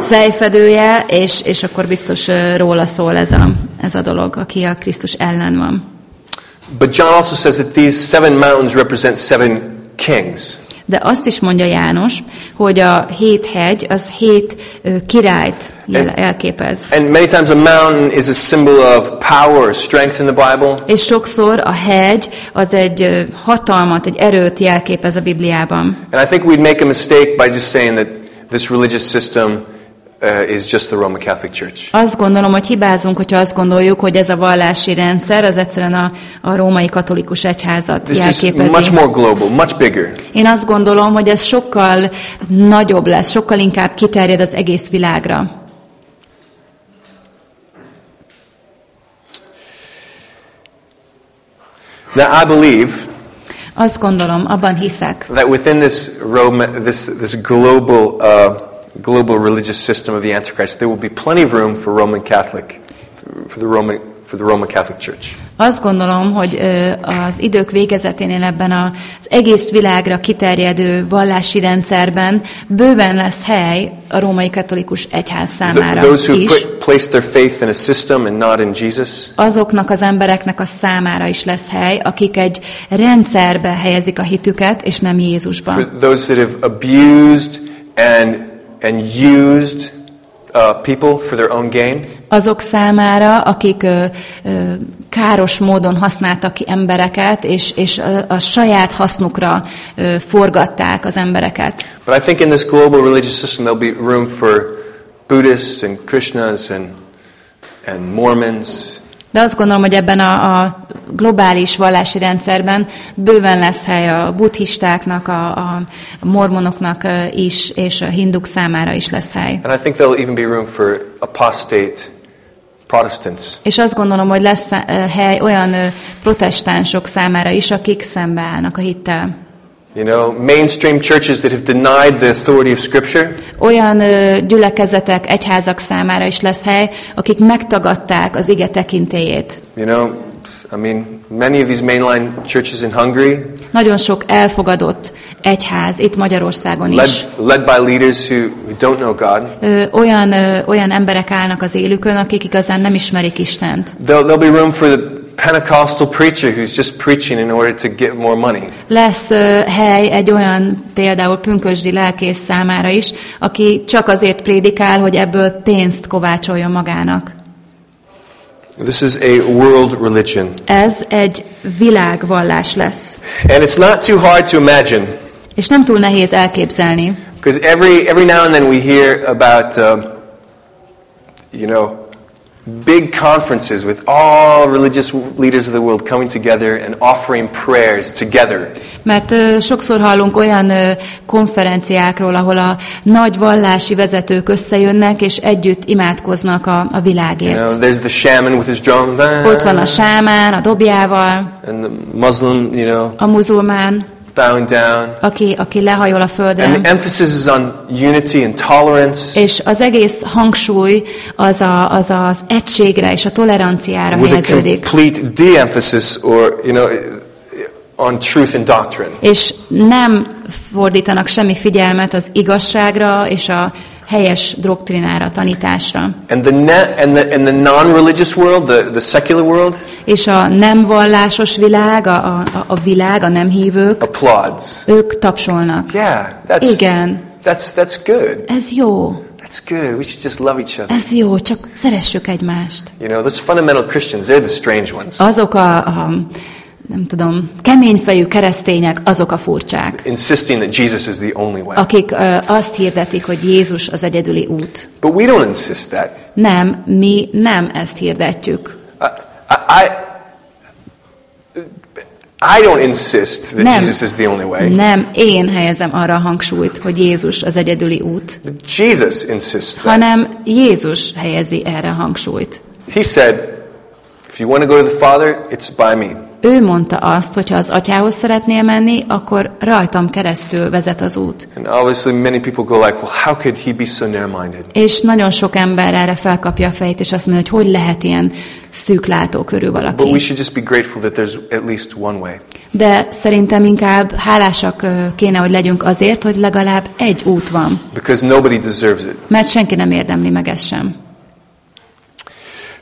fejfedője, és, és akkor biztos róla szól ez a, ez a dolog, aki a Krisztus ellen van. But John also says that these seven mountains represent seven kings. De azt is mondja János, hogy a hét hegy az hét királyt jel- elképez. And many times a mountain is a symbol of power or strength in the Bible. És sokszor a hegy az egy hatalmat, egy erőt jelképez a Bibliában. And I think we'd make a mistake by just saying that this religious system is just the Roman Catholic Church. Azt gondolom, hogy hibázunk, hogyha azt gondoljuk, hogy ez a vallási rendszer az egyszerűen a, a római katolikus egyházat This is jelképezi. much more global, much bigger. Én azt gondolom, hogy ez sokkal nagyobb lesz, sokkal inkább kiterjed az egész világra. Now, I believe Azt gondolom, abban hiszek, that within this Roman, this this global uh, global religious system of the Antichrist, there will be plenty of room for Roman Catholic, for the Roman for the Roman Catholic Church. Azt gondolom, hogy az idők végezeténél ebben az egész világra kiterjedő vallási rendszerben bőven lesz hely a római katolikus egyház számára those who is. place their faith in a system and not in Jesus. Azoknak az embereknek a számára is lesz hely, akik egy rendszerbe helyezik a hitüket, és nem For Jézusban. those that have abused and and used uh, people for their own gain. Azok számára, akik ö, ö, káros módon használtak ki embereket, és, és a, a saját hasznukra ö, forgatták az embereket. But I think in this global religious system there'll be room for Buddhists and Krishnas and and Mormons De azt gondolom, hogy ebben a, a globális vallási rendszerben bőven lesz hely a buddhistáknak, a, a mormonoknak is, és a hinduk számára is lesz hely. And I think there'll even be room for apostate Protestants. És azt gondolom, hogy lesz hely olyan protestánsok számára is, akik szembeállnak a hittel. You know, mainstream churches that have denied the authority of Scripture. Olyan ö, gyülekezetek, egyházak számára is lesz hely, akik megtagadták az ige tekintélyét. You know, I mean, many of these mainline churches in Hungary, Nagyon sok elfogadott egyház itt Magyarországon led, is. led by leaders who, who don't know God, Ö, olyan, ö, olyan emberek állnak az élükön, akik igazán nem ismerik Istent. there'll, there'll be room for the Pentecostal preacher who's just preaching in order to get more money. Lesz ö, hely egy olyan például pünkösdi lelkész számára is, aki csak azért prédikál, hogy ebből pénzt kovácsoljon magának. This is a world religion. Ez egy világvallás lesz. And it's not too hard to imagine És nem túl nehéz elképzelni, because every, every now and then we hear about, um, you know, big conferences with all religious leaders of the world coming together and offering prayers together. mert ö, sokszor hallunk olyan ö, konferenciákról, ahol a nagy vallási vezetők összejönnek, és együtt imádkoznak a, a You világért. know, there's the shaman with his drum, Ott van a sámán, a dobjával, and the Muslim, you know, a muzulmán, bowing down. aki, aki lehajol a And földre. the emphasis is on unity and tolerance És az egész hangsúly az, a, az az egységre és a toleranciára with a helyeződik. complete de-emphasis or, you know, on truth and doctrine. És nem fordítanak semmi figyelmet az igazságra és a helyes doktrinára, tanításra. And the, ne- and the, and the non-religious world, the, the secular world, És a nem vallásos világ, a, a, a világ, a nem hívők, applauds. ők tapsolnak. Yeah, that's, Igen, that's, that's good. ez jó, That's good. We should just love each other. ez jó, csak szeressük egymást. You know, those fundamental Christians, they're the strange ones. Azok a, a nem tudom, keményfejű keresztények, azok a furcsák, Insisting that Jesus is the only way. akik ö, azt hirdetik, hogy Jézus az egyedüli út. But we don't insist that. Nem, mi nem ezt hirdetjük. I, I, I don't insist that Nem. Jesus is the only way. Nem én helyezem arra a hangsúlyt, hogy Jézus az egyedüli út, But Jesus insists that. hanem Jézus helyezi erre a hangsúlyt. He said, if you want to go to the Father, it's by me. Ő mondta azt, hogy ha az atyához szeretnél menni, akkor rajtam keresztül vezet az út. And obviously many people go like, well, how could he be so narrow-minded? És nagyon sok ember erre felkapja a fejét, és azt mondja, hogy hogy lehet ilyen szűklátókörű But we valaki. should just be grateful that there's at least one way. De szerintem inkább hálásak kéne, hogy legyünk azért, hogy legalább egy út van, Because nobody deserves it. mert senki nem érdemli meg ezt sem.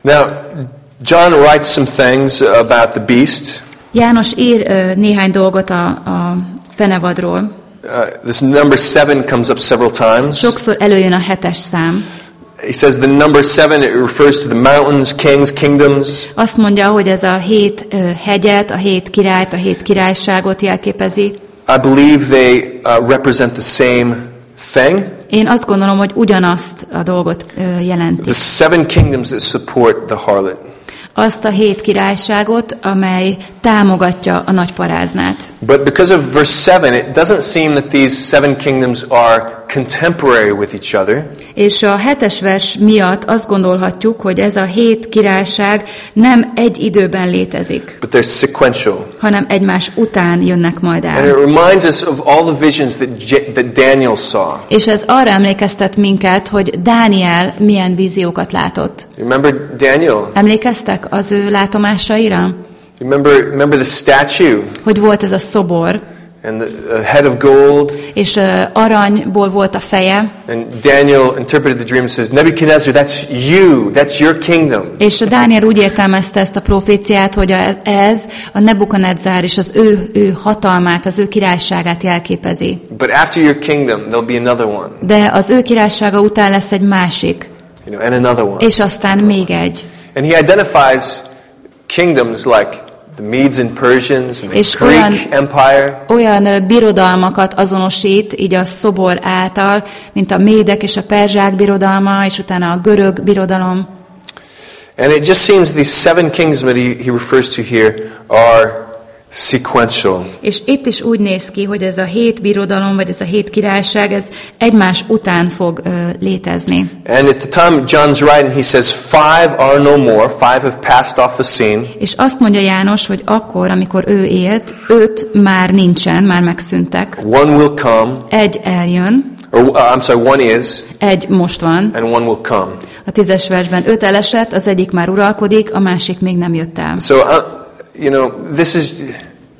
Now, John writes some things about the beast. János ír ö, néhány dolgot a, a fenevadról. Uh, this number seven comes up several times. Sokszor előjön a hetes szám. He says the number seven, it refers to the mountains, kings, kingdoms. Azt mondja, hogy ez a hét ö, hegyet, a hét királyt, a hét királyságot jelképezi. I believe they uh, represent the same thing. Én azt gondolom, hogy ugyanazt a dolgot The jelenti. seven kingdoms that support the harlot. Azt a hét királyságot, amely támogatja a nagy paráznát. But because of verse 7, it doesn't seem that these seven kingdoms are contemporary with each other, És a hetes vers miatt azt gondolhatjuk, hogy ez a hét királyság nem egy időben létezik, but they're sequential. hanem egymás után jönnek majd And el. it reminds us of all the visions that, that Daniel saw. És ez arra emlékeztet minket, hogy Dániel milyen víziókat látott. Remember Daniel? Emlékeztek az ő látomásaira? Remember, remember the statue Hogy volt ez a szobor, and the, the head of gold? és ö, aranyból volt a feje, And Daniel interpreted the dream and says, Nebuchadnezzar, that's you. That's your kingdom. és Dániel úgy értelmezte ezt a proféciát, hogy ez- ez a Nebukadnezár és az ő, ő hatalmát, az ő királyságát jelképezi. But after your kingdom, there'll be another one. De az ő királysága után lesz egy másik, You know, and another one. és aztán még egy. And he identifies kingdoms like the Medes and Persians the És Greek olyan- Empire. Olyan birodalmakat azonosít így a szobor által, mint a médek és a perzsák birodalma, és utána a görög birodalom. And it just seems these seven kingdoms that he, he refers to here are sequential. És itt is úgy néz ki, hogy ez a hét birodalom, vagy ez a hét királyság, ez egymás után fog ö, létezni. And at the time John's writing, he says, Five are no more, five have passed off the scene. És azt mondja János, hogy akkor, amikor ő élt, öt már nincen, már megszűntek. One will come, Egy eljön, or uh, I'm sorry, one is, egy most van. and one will come. A tízes versben öt elesett, az egyik már uralkodik, a másik még nem jött el. So, uh, you know, this is,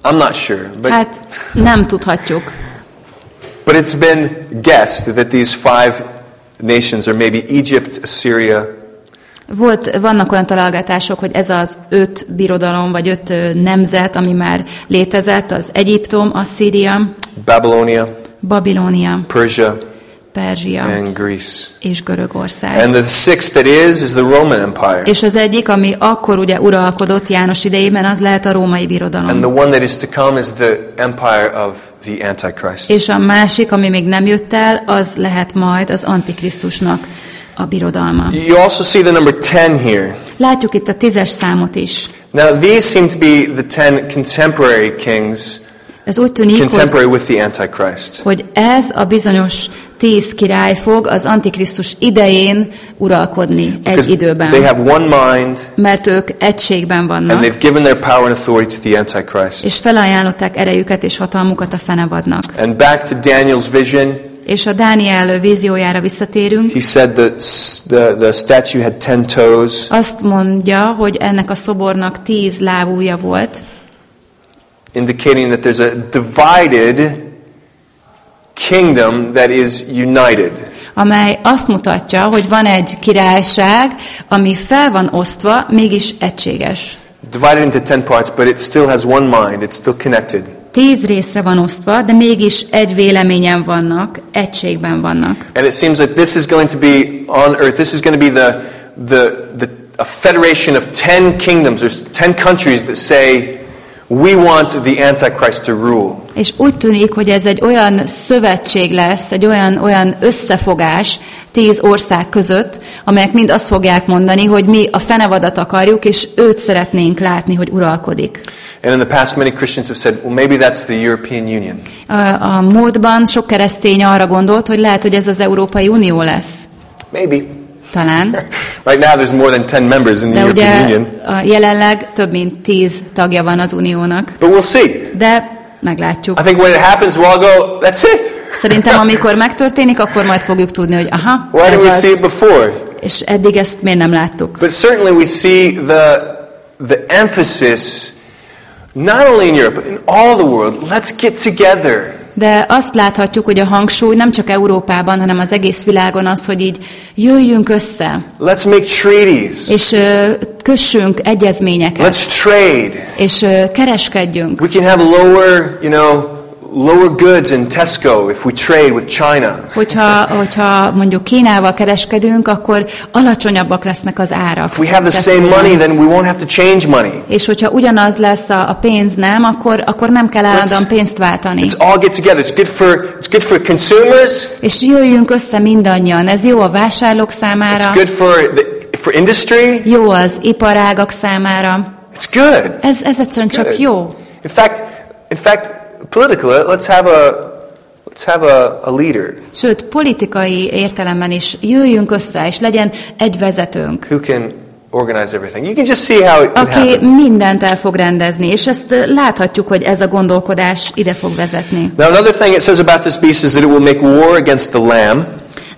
I'm not sure, but, Hát nem tudhatjuk. but it's been guessed that these five nations are maybe Egypt, Assyria, Volt, vannak olyan találgatások, hogy ez az öt birodalom, vagy öt nemzet, ami már létezett, az Egyiptom, Asszíria, Babylonia, Babilónia, Persia, Perzsia and Greece. és Görögország. And the sixth that is, is the Roman Empire. És az egyik, ami akkor ugye uralkodott János idejében, az lehet a római And birodalom. the one that is to come is the empire of the Antichrist. És a másik, ami még nem jött el, az lehet majd az Antikrisztusnak a birodalma. You also see the number 10 here. Látjuk itt a tízes számot is. Now, these seem to be the 10 contemporary kings, Ez úgy tűnik, contemporary with the Antichrist. hogy ez a bizonyos tíz király fog az Antikrisztus idején uralkodni egy Because időben. they have one mind Mert ők egységben and vannak, they've given their power and authority to the Antichrist. és felajánlották erejüket és hatalmukat a fenevadnak. And back to Daniel's vision, És a Dániel víziójára visszatérünk. he said s- the, the statue had 10 toes. Azt mondja, hogy ennek a szobornak tíz lábúja volt, indicating that there's a divided kingdom that is united. amely azt mutatja, hogy van egy királyság, ami fel van osztva, mégis egységes. Divided into 10 parts, but it still has one mind, it's still connected. Tíz részre van osztva, de mégis egy véleményen vannak, egységben vannak. And it seems that this is going to be on earth, this is going to be the, the, the, a federation of 10 kingdoms, there's 10 countries that say, we want the Antichrist to rule. És úgy tűnik, hogy ez egy olyan szövetség lesz, egy olyan, olyan összefogás tíz ország között, amelyek mind azt fogják mondani, hogy mi a fenevadat akarjuk, és őt szeretnénk látni, hogy uralkodik. And in the past, many Christians have said, well, maybe that's the European Union. A, a múltban sok keresztény arra gondolt, hogy lehet, hogy ez az Európai Unió lesz. Maybe. Talán. Right now, there's more than 10 members in the De European ugye Union. a jelenleg több mint tíz tagja van az uniónak. But we'll see. De meglátjuk. I think when it happens, we'll all go, that's it. Szerintem amikor megtörténik, akkor majd fogjuk tudni, hogy aha, Why ez we see it az. before? És eddig ezt miért nem láttuk? But certainly we see the, the emphasis, not only in Europe, but in all the world. Let's get together. De azt láthatjuk, hogy a hangsúly nem csak Európában, hanem az egész világon az, hogy így jöjjünk össze, Let's make treaties. és ö, kössünk egyezményeket, Let's trade. és ö, kereskedjünk. We can have lower, you know, lower goods in Tesco if we trade with China. Hogyha, hogyha mondjuk Kínával kereskedünk, akkor alacsonyabbak lesznek az árak. If we have the same money, then we won't have to change money. És hogyha ugyanaz lesz a, a pénz, nem, akkor, akkor nem kell állandóan pénzt váltani. Let's all get together. It's good for it's good for consumers. És jöjjünk össze mindannyian. Ez jó a vásárlók It's számára, good for the, for industry. jó az iparágak számára. It's good. Ez, ez egyszerűen csak good. jó. In fact, in fact, politically, let's have a Let's have a, a leader Sőt, politikai értelemben is jöjjünk össze, és legyen egy vezetőnk, who can organize everything. You can just see how it aki happen. mindent el fog rendezni, és ezt ö, láthatjuk, hogy ez a gondolkodás ide fog vezetni. Now, another thing it says about this beast is that it will make war against the lamb.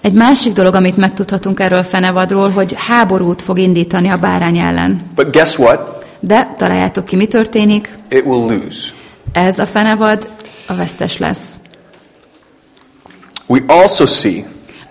Egy másik dolog, amit megtudhatunk erről a fenevadról, hogy háborút fog indítani a bárány ellen. But guess what? De találjátok ki, mi történik? It will lose. Ez a fenevad a vesztes lesz. We also see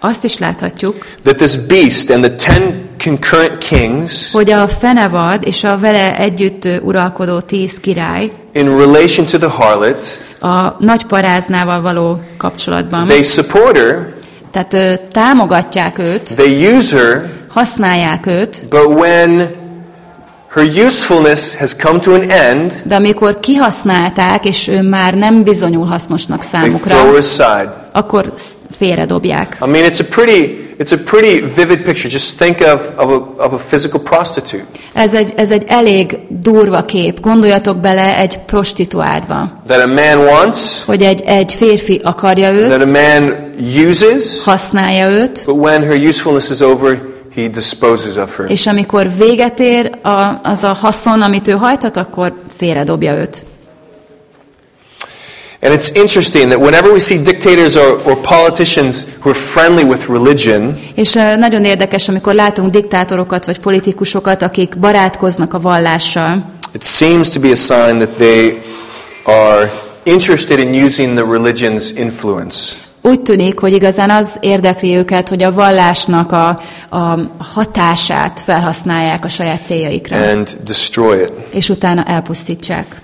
Azt is láthatjuk, that this beast and the ten concurrent kings, hogy a fenevad és a vele együtt uralkodó tíz király in relation to the harlot, a nagy paráznával való kapcsolatban, they support her, tehát támogatják őt, they use her, használják őt, but when her usefulness has come to an end, de amikor kihasználták, és ő már nem bizonyul hasznosnak they számukra, throw her aside. akkor félredobják. I mean, it's a pretty, it's a pretty vivid picture. Just think of, of, a, of a physical prostitute. Ez egy, ez egy elég durva kép. Gondoljatok bele egy prostituáltba, That a man wants, hogy egy, egy férfi akarja that a őt, man uses, használja őt, but when her usefulness is over, he disposes of her. és amikor véget ér a, az a haszon, amit ő hajtat, akkor félredobja őt. And it's interesting that whenever we see dictators or, or politicians who are friendly with religion, És nagyon érdekes, amikor látunk diktátorokat vagy politikusokat, akik barátkoznak a vallással, it seems to be a sign that they are interested in using the religion's influence. Úgy tűnik, hogy igazán az érdekli őket, hogy a vallásnak a, a hatását felhasználják a saját céljaikra, and destroy it. és utána elpusztítsák.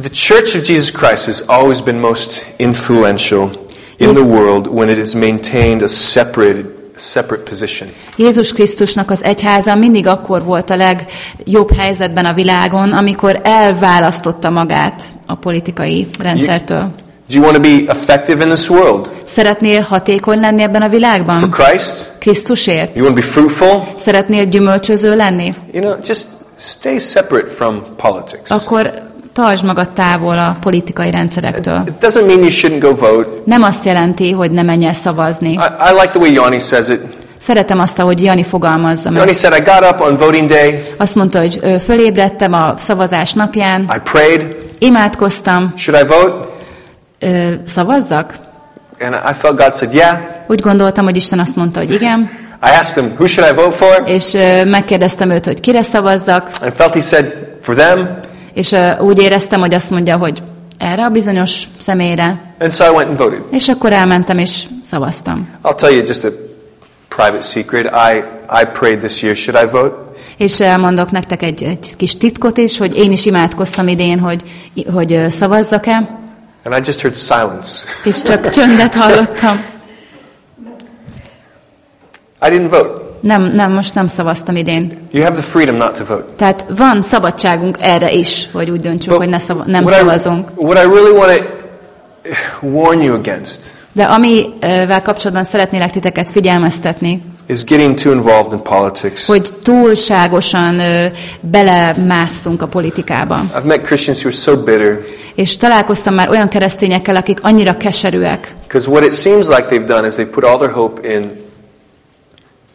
The Church of Jesus Christ has always been most influential in the world when it has maintained a separate, separate position. Jézus Krisztusnak az egyháza mindig akkor volt a legjobb helyzetben a világon, amikor elválasztotta magát a politikai rendszertől. Do you want to be effective in this world Szeretnél hatékony lenni ebben a for világban? Christ? Krisztusért? You want to be fruitful? Szeretnél gyümölcsöző lenni? You know, just stay separate from politics. Akkor tartsd magad távol a politikai rendszerektől. It doesn't mean you shouldn't go vote. Nem azt jelenti, hogy ne menj el szavazni. I, I like the way Yanni says it. Szeretem azt, ahogy Jani fogalmazza meg. Yanni said, I got up on voting day, Azt mondta, hogy fölébredtem a szavazás napján, I prayed, imádkoztam, should I vote? Ö, szavazzak? And I felt God said, yeah. Úgy gondoltam, hogy Isten azt mondta, hogy igen, I asked him, who should I vote for? és ö, megkérdeztem őt, hogy kire szavazzak, I felt he said, for them. és ö, úgy éreztem, hogy azt mondja, hogy erre a bizonyos személyre, And so I went and voted. és akkor elmentem és szavaztam. I'll tell you just a private secret. I, I prayed this year, should I vote? És elmondok nektek egy, egy kis titkot is, hogy én is imádkoztam idén, hogy, hogy szavazzak-e, And I just heard silence. és csak csöndet hallottam. I didn't vote. Nem, nem, most nem szavaztam idén. You have the freedom not to vote. Tehát van szabadságunk erre is, hogy úgy döntsünk, hogy ne szava, nem what, szavazunk. I, what I really want to warn you against De amivel kapcsolatban szeretnélek titeket figyelmeztetni, is getting too involved in politics. hogy túlságosan ö, belemásszunk a politikába. I've met Christians who are so bitter És találkoztam már olyan keresztényekkel, akik annyira keserűek, because what it seems like they've done is they put all their hope in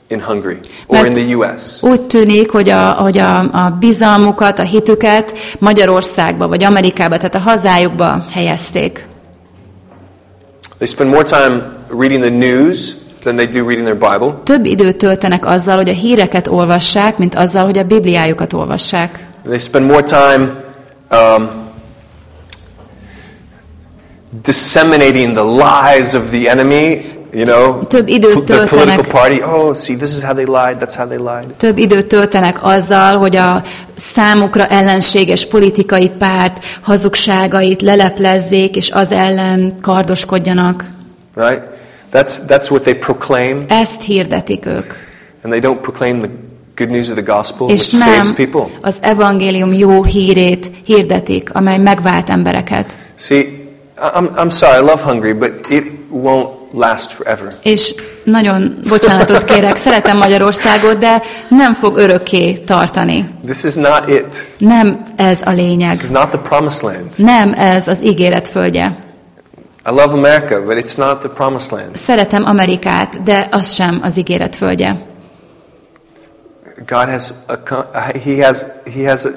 in Hungary or in the U.S. úgy tűnik, hogy, a, hogy a, a bizalmukat, a hitüket Magyarországba vagy Amerikába, tehát a hazájukba helyezték. They spend more time reading the news than they do reading their Bible. Több időt töltenek azzal, hogy a híreket olvassák, mint azzal, hogy a Bibliájukat olvassák. They spend more time um, disseminating the lies of the enemy. You know, Több időt töltenek. party. Oh, see, this is how they lied. That's how they lied. Több időt töltenek azzal, hogy a számukra ellenséges politikai párt hazugságait leleplezzék, és az ellen kardoskodjanak. Right? That's that's what they proclaim, Ezt hirdetik ők. and they don't proclaim the good news of the gospel, És which saves nem people. az evangélium jó hírét hirdetik, amely megvált embereket. See, I'm I'm sorry. I love Hungary, but it won't last forever. És nagyon bocsánatot kérek, szeretem Magyarországot, de nem fog örökké tartani. This is not it. Nem ez a lényeg. This is not the promised land. Nem ez az ígéret földje. I love America, but it's not the promised land. Szeretem Amerikát, de az sem az ígéret földje. God has a, he has he has a,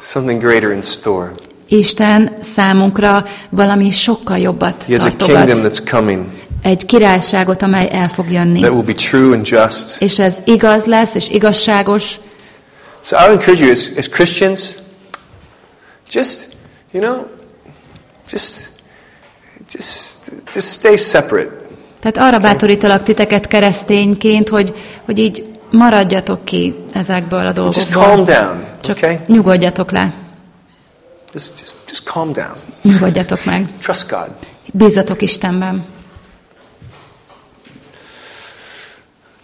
something greater in store. Isten számunkra valami sokkal jobbat He has a kingdom tartogat. that's coming Egy királyságot, amely el fog jönni. that will be true and just. És ez igaz lesz, és igazságos. So I would encourage you as, as Christians, just you know, just just just stay separate. Tehát arra bátorítalak titeket keresztényként, hogy, hogy így maradjatok ki ezekből a Just calm dolgokból. down, Csak okay? nyugodjatok le, Just just just calm down. nyugodjatok meg. Trust God. Bízzatok Istenben.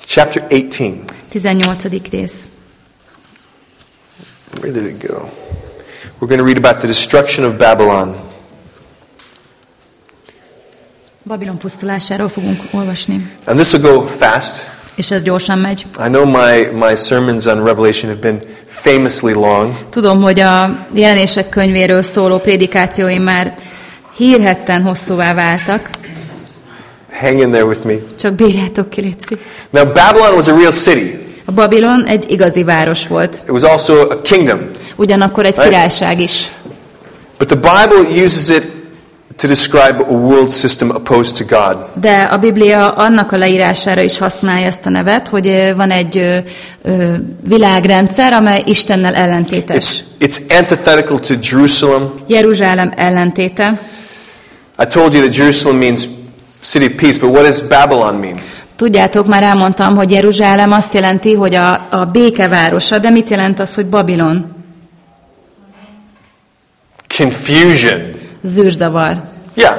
Chapter 18. 18. rész. Where did it go? We're going to read about the destruction of Babylon. Babilon pusztulásáról fogunk olvasni. And this will go fast. És ez gyorsan megy. I know my, my sermons on Revelation have been famously long. Tudom, hogy a jelenések könyvéről szóló prédikációim már hírhetten hosszúvá váltak. Hang in there with me. Csak bírjátok ki, Léci. Now, Babylon was a real city. A Babilon egy igazi város volt. It was also a kingdom. Ugyanakkor egy királyság is. But the Bible uses it to describe a world system opposed to God. De a Biblia annak a leírására is használja ezt a nevet, hogy van egy ö, világrendszer, amely Istennel ellentétes. It's, it's antithetical to Jerusalem. Jeruzsálem ellentéte. I told you that Jerusalem means city of peace, but what does Babylon mean? Tudjátok, már elmondtam, hogy Jeruzsálem azt jelenti, hogy a, a békevárosa, de mit jelent az, hogy Babilon? Confusion. Zűrzavar. Yeah.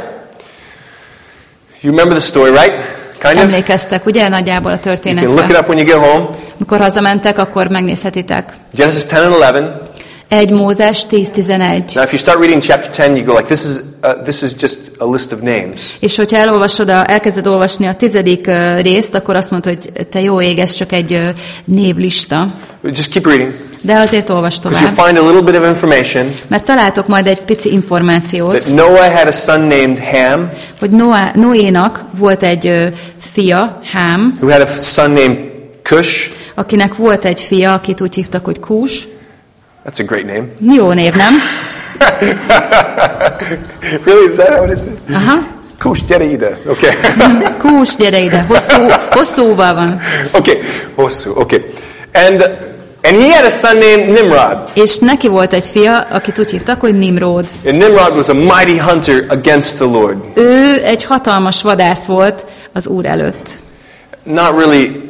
You remember the story, right? Kind of? Emlékeztek, ugye, nagyjából a You can look it történetre. up when you get home. Mikor hazamentek, akkor megnézhetitek. Genesis 10 and 11. 1 Mózes 10-11. Now, if you start reading chapter 10, you go like, this is, uh, this is just a list of names. És hogyha elolvasod, a, elkezded olvasni a tizedik ö, részt, akkor azt mondod, hogy te jó ég, ez csak egy ö, névlista. Just keep reading. De azért olvas tovább. find a little bit of information Mert találtok majd egy pici információt, that Noah had a son named Ham, hogy Noá, Noénak volt egy ö, fia, Hám, who had a son named Cush. akinek volt egy fia, akit úgy hívtak, hogy Kús. That's a great name. Jó név, nem? really? Is that how it is? Aha. Cush, gyere ide. Okay. Kús, gyere ide, hosszú, hosszúval van. okay. Hosszú. Okay. And, and he had a son named Nimrod. És neki volt egy fia, akit úgy hívtak, hogy Nimród. And Nimrod was a mighty hunter against the Lord. Ő egy hatalmas vadász volt az Úr előtt. Not really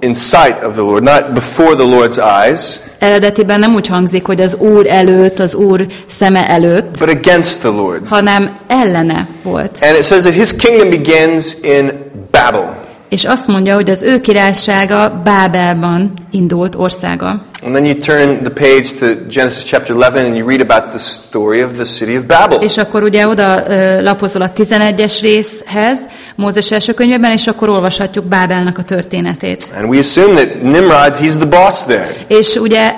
in sight of the Lord, not before the Lord's eyes, Eredetiben nem úgy hangzik, hogy az Úr előtt, az Úr szeme előtt, but against the Lord. hanem ellene volt. And it says that his kingdom begins in Babel. És azt mondja, hogy az ő királysága Bábelban indult országa. And then you turn the page to Genesis chapter 11 and you read about the story of the city of Babel. És akkor ugye oda ö, lapozol a 11-es részhez, Mózes első könyvében, és akkor olvashatjuk Bábelnek a történetét. And we assume that Nimrod, he's the boss there. És ugye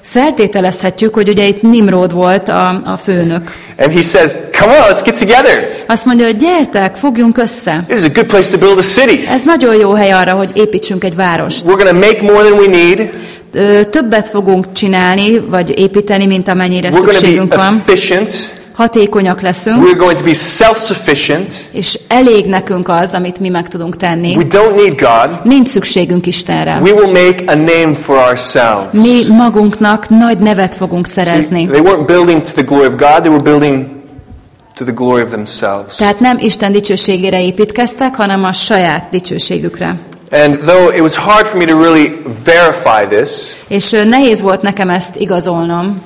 feltételezhetjük, hogy ugye itt Nimrod volt a, a főnök. And he says, Come on, let's get together. Azt mondja, hogy gyertek, fogjunk össze. This is a good place to build a city. Ez nagyon jó hely arra, hogy építsünk egy várost. We're going to make more than we need. Többet fogunk csinálni, vagy építeni, mint amennyire We're szükségünk be van. efficient. Hatékonyak leszünk, We're going to be self-sufficient. és elég nekünk az, amit mi meg tudunk tenni. We don't need God. Nincs szükségünk Istenre. We will make a name for ourselves. Mi magunknak nagy nevet fogunk See, szerezni. they weren't building to the glory of God, they were building to the glory of themselves. Tehát nem Isten dicsőségére építkeztek, hanem a saját dicsőségükre. And though it was hard for me to really verify this, És nehéz volt nekem ezt igazolnom,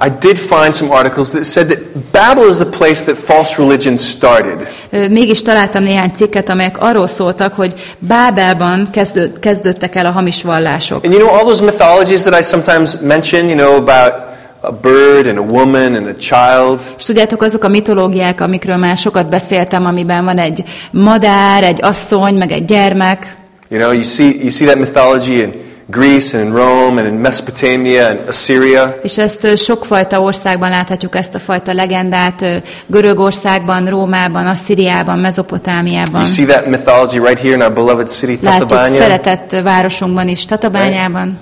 I did find some articles that said that Babel is the place that false religion started. Mégis találtam néhány cikket, amelyek arról szóltak, hogy Bábelban kezdő, kezdődtek el a hamis vallások. And you know all those mythologies that I sometimes mention, you know, about a bird and a woman and a child. És tudjátok, azok a mitológiák, amikről már sokat beszéltem, amiben van egy madár, egy asszony, meg egy gyermek. You know, you see, you see that mythology in Greece and in Rome and in Mesopotamia and Assyria. És ezt sokfajta országban láthatjuk, ezt a fajta legendát, Görögországban, Rómában, Asszíriában, Mezopotámiában. You see that mythology right here in our beloved city, Látjuk Tatabánya. szeretett városunkban is, Tatabányában.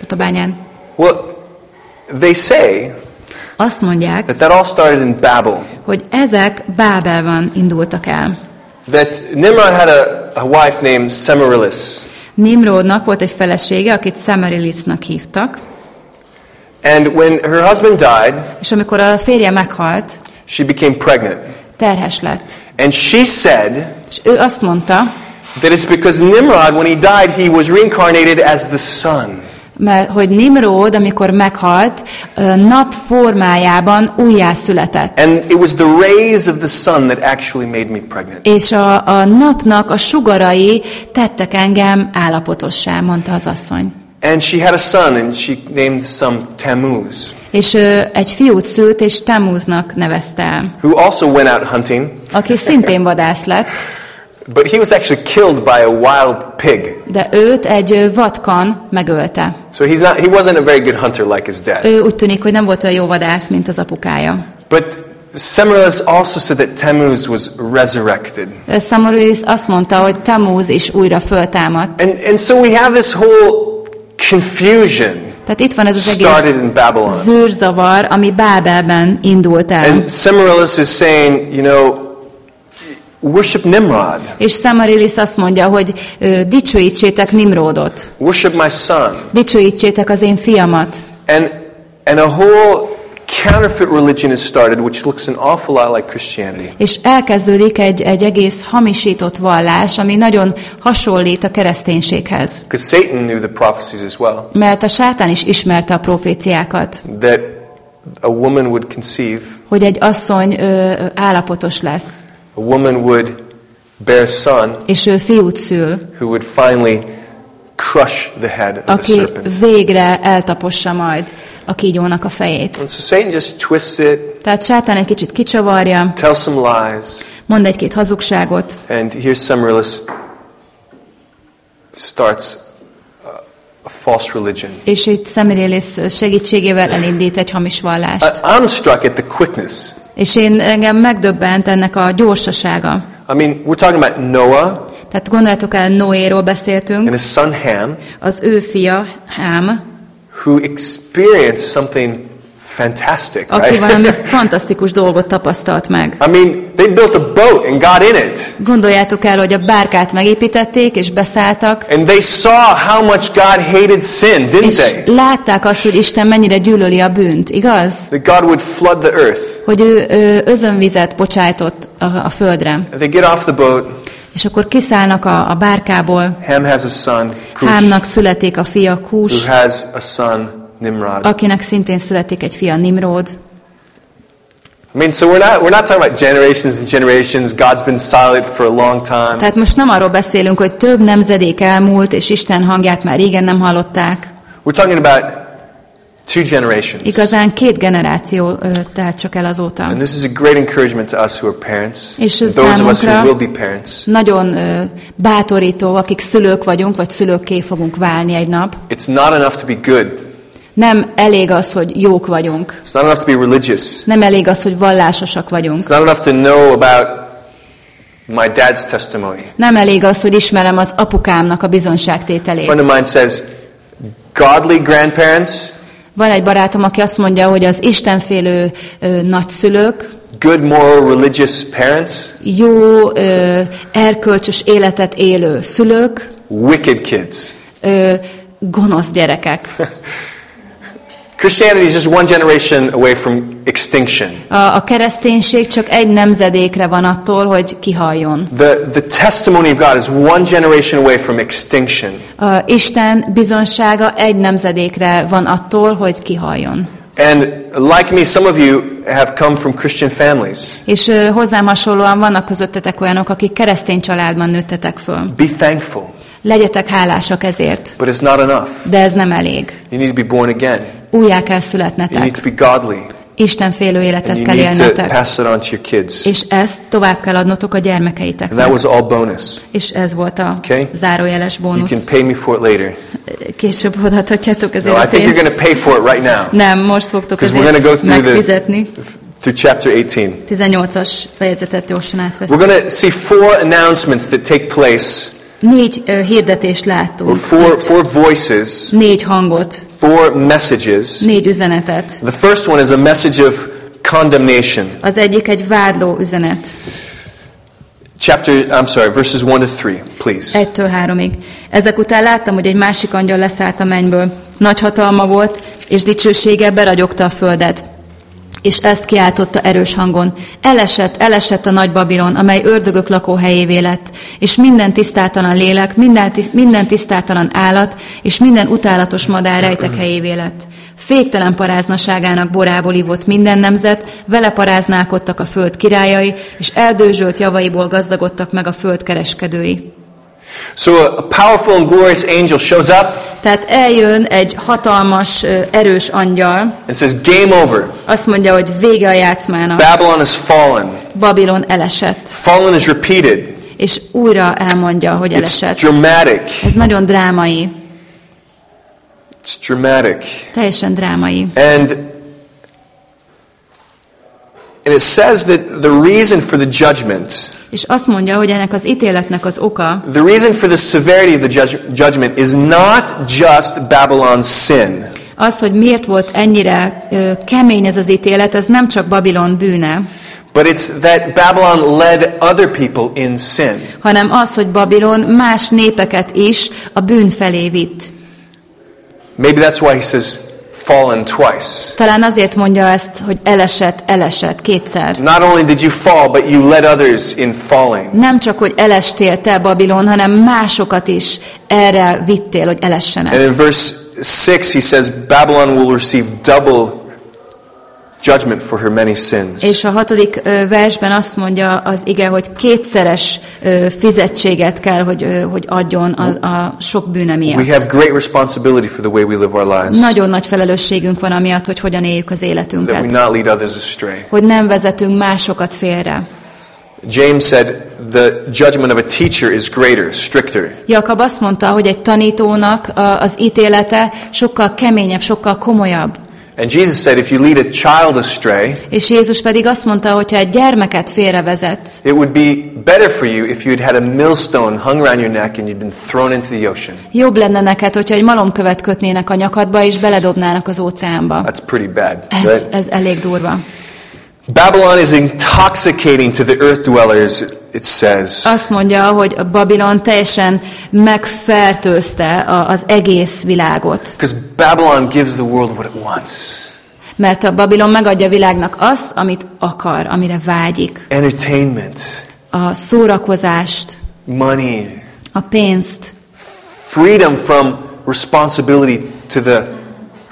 Tatabányán. Well, they say Azt mondják, that that all started in Babel. hogy ezek Bábelban indultak el. That Nimrod had a, a wife named Semiramis. Nimrodnak volt egy felesége, akit Semerilisnak hívtak, And when her husband died, és amikor a férje meghalt, she became pregnant. terhes lett. And she said És ő azt mondta, that it's because Nimrod, when he died, he was reincarnated as the sun. Mert hogy Nimrod, amikor meghalt, nap formájában újjászületett. And it was the rays of the sun that actually made me pregnant. És a, a napnak a sugarai tettek engem állapotossá, mondta az asszony. And she had a son, and she named son Tammuz, És ő egy fiút szült, és Tamuznak nevezte el, who also went out hunting, aki szintén vadász lett, but he was actually killed by a wild pig. de őt egy ö, vatkan megölte. So he's not, he wasn't a very good hunter like his dad. Ő úgy tűnik, hogy nem volt olyan jó vadász, mint az apukája. But Semiramis also said that Tammuz was resurrected. Samuelis azt mondta, hogy Tamuz is újra föltámadt. And, and so we have this whole confusion Tehát itt van ez az egész zűrzavar, ami Bábelben indult el. And Semiramis is saying, you know, worship Nimrod, És Samarilis azt mondja, hogy dicsőítsétek Nimrodot, worship my son. dicsőítsétek az én fiamat. And, and a whole counterfeit religion is started, which looks an awful lot like Christianity. És elkezdődik egy, egy egész hamisított vallás, ami nagyon hasonlít a kereszténységhez. Because Satan knew the prophecies as well, Mert a sátán is ismerte a proféciákat, that a woman would conceive, hogy egy asszony ö, állapotos lesz, a woman would bear a son és ő fiút szül, who would finally crush the head of the aki serpent. végre eltapossa majd a kígyónak a fejét. And so Satan just twists it, Tehát sátán egy kicsit kicsavarja, tells some lies, mond egy-két hazugságot, and here's Semiramis starts a, false religion. és itt Szemirilis segítségével elindít egy hamis vallást. I, I'm struck at the quickness. És én engem megdöbbent ennek a gyorsasága. I mean, we're talking about Noah. Tehát gondoljátok el, Noéról beszéltünk, and his son Ham, az ő fia, Hám, who experienced something fantastic, aki right? valami fantasztikus dolgot tapasztalt meg. I mean, they built a boat and got in it. Gondoljátok el, hogy a bárkát megépítették, és beszálltak, And they saw how much God hated sin, didn't és they? látták azt, hogy Isten mennyire gyűlöli a bűnt, igaz? That God would flood the earth. Hogy ő, ő özönvizet bocsájtott a, a földre. And they get off the boat. És akkor kiszállnak a, a bárkából, Ham has a son, Cush, Hámnak születik a fia Kús, who has a son, Nimrod. akinek szintén születik egy fia Nimród. I mean, so we're not, we're not talking about generations and generations. God's been silent for a long time. Tehát most nem arról beszélünk, hogy több nemzedék elmúlt, és Isten hangját már régen nem hallották. We're talking about two generations. Igazán két generáció telt csak el azóta. And this is a great encouragement to us who are parents, És and those of us who will be parents. Nagyon ö, bátorító, akik szülők vagyunk, vagy szülőkké fogunk válni egy nap. It's not enough to be good. Nem elég az, hogy jók vagyunk. It's not enough to be religious. Nem elég az, hogy vallásosak vagyunk. It's not enough to know about my dad's testimony. Nem elég az, hogy ismerem az apukámnak a A friend bizonságtételét. of mine says, godly grandparents, Van egy barátom, aki azt mondja, hogy az istenfélő ö, nagyszülők, good moral religious parents, jó, ö, erkölcsös életet élő szülők, wicked kids. ö, gonosz gyerekek. Christianity is just one generation away from extinction. A, a kereszténység csak egy nemzedékre van attól, hogy kihaljon. The, the testimony of God is one generation away from extinction. A Isten bizonsága egy nemzedékre van attól, hogy kihaljon. And like me, some of you have come from Christian families. És hozzám hasonlóan vannak közöttetek olyanok, akik keresztény családban nőttetek föl. Be thankful, Legyetek hálásak ezért, but it's not enough. de ez nem elég. You need to be born again. Újjá kell You need születnetek. to be godly. Isten félő életet kell to élnetek. to. És ezt tovább kell adnotok a And that gyermekeiteknek. was all bonus. És ez volt a Okay. zárójeles You can bónusz. pay me for it later. Később odaadhatjátok No, ezért I a think you're pénzt. going to pay for it right now. Nem, most fogtok we're gonna go ezért through the- megfizetni. Through chapter 18. 18-as fejezetet gyorsan We're átveszünk. going to see four announcements that take place, Négy ö, hirdetést látunk. four, four voices, Négy hangot, four messages. négy üzenetet. The first one is a message of condemnation. Az egyik egy vádló üzenet. Chapter, I'm sorry, verses 1 to 3, please. Egytől háromig. Ezek után láttam, hogy egy másik angyal leszállt a mennyből. Nagy hatalma volt, és dicsősége beragyogta a földet. És ezt kiáltotta erős hangon. Elesett, elesett a nagy Babilon, amely ördögök lakóhelyévé lett, és minden tisztátalan lélek, minden, minden tisztátalan állat, és minden utálatos madár rejtek helyévé lett. Féktelen paráznaságának borából ivott minden nemzet, vele paráználkodtak a föld királyai, és eldőzsölt javaiból gazdagodtak meg a föld kereskedői. So a, powerful and glorious angel shows up Tehát eljön egy hatalmas, erős angyal, and says, Game over. azt mondja, hogy vége a játszmának. Babylon has fallen. Babilon elesett. Fallen is repeated. És újra elmondja, hogy It's elesett. dramatic. Ez nagyon drámai, It's dramatic. teljesen drámai. And and it says that the reason for the judgment, És azt mondja, hogy ennek az ítéletnek az oka, the reason for the severity of the judgment is not just Babylon's sin. az, hogy miért volt ennyire ö, kemény ez az ítélet, ez nem csak Babilon bűne, But it's that Babylon led other people in sin. hanem az, hogy Babilon más népeket is a bűn felé vitt. Maybe that's why he says fallen twice. Talán azért mondja ezt, hogy elesett, elesett kétszer. Not only did you fall, but you led others in falling. Nem csak, hogy elestél te, Babilon, hanem másokat is erre vittél, hogy And elessenek. in verse 6, he says Babylon will receive double judgment for her many sins. És a hatodik versben azt mondja az ige, hogy kétszeres fizetséget kell, hogy, hogy adjon a, a sok bűne We miatt. have great responsibility for the way we live our lives. Nagyon nagy felelősségünk van amiatt, hogy hogyan éljük az That we életünket. not lead others astray. Hogy nem vezetünk másokat félre. James said the judgment of a teacher is greater, stricter. Jakab azt mondta, hogy egy tanítónak az ítélete sokkal keményebb, sokkal komolyabb. And Jesus said if you lead a child astray, És Jézus pedig azt mondta, hogy ha egy gyermeket félrevezetsz, it would be better for you if you had had a millstone hung around your neck and you'd been thrown into the ocean. jobb lenne neked, hogyha egy malomkövet kötnének a nyakadba, és beledobnának az óceánba. That's pretty bad. Ez, Right? ez elég durva. Babylon is intoxicating to the earth dwellers, it says. Azt mondja, hogy a Babilon teljesen megfertőzte a- az egész világot. Babylon gives the world what it wants Mert a Babilon megadja a világnak azt, amit akar, amire vágyik. entertainment, A szórakozást, money, a pénzt, freedom from responsibility to the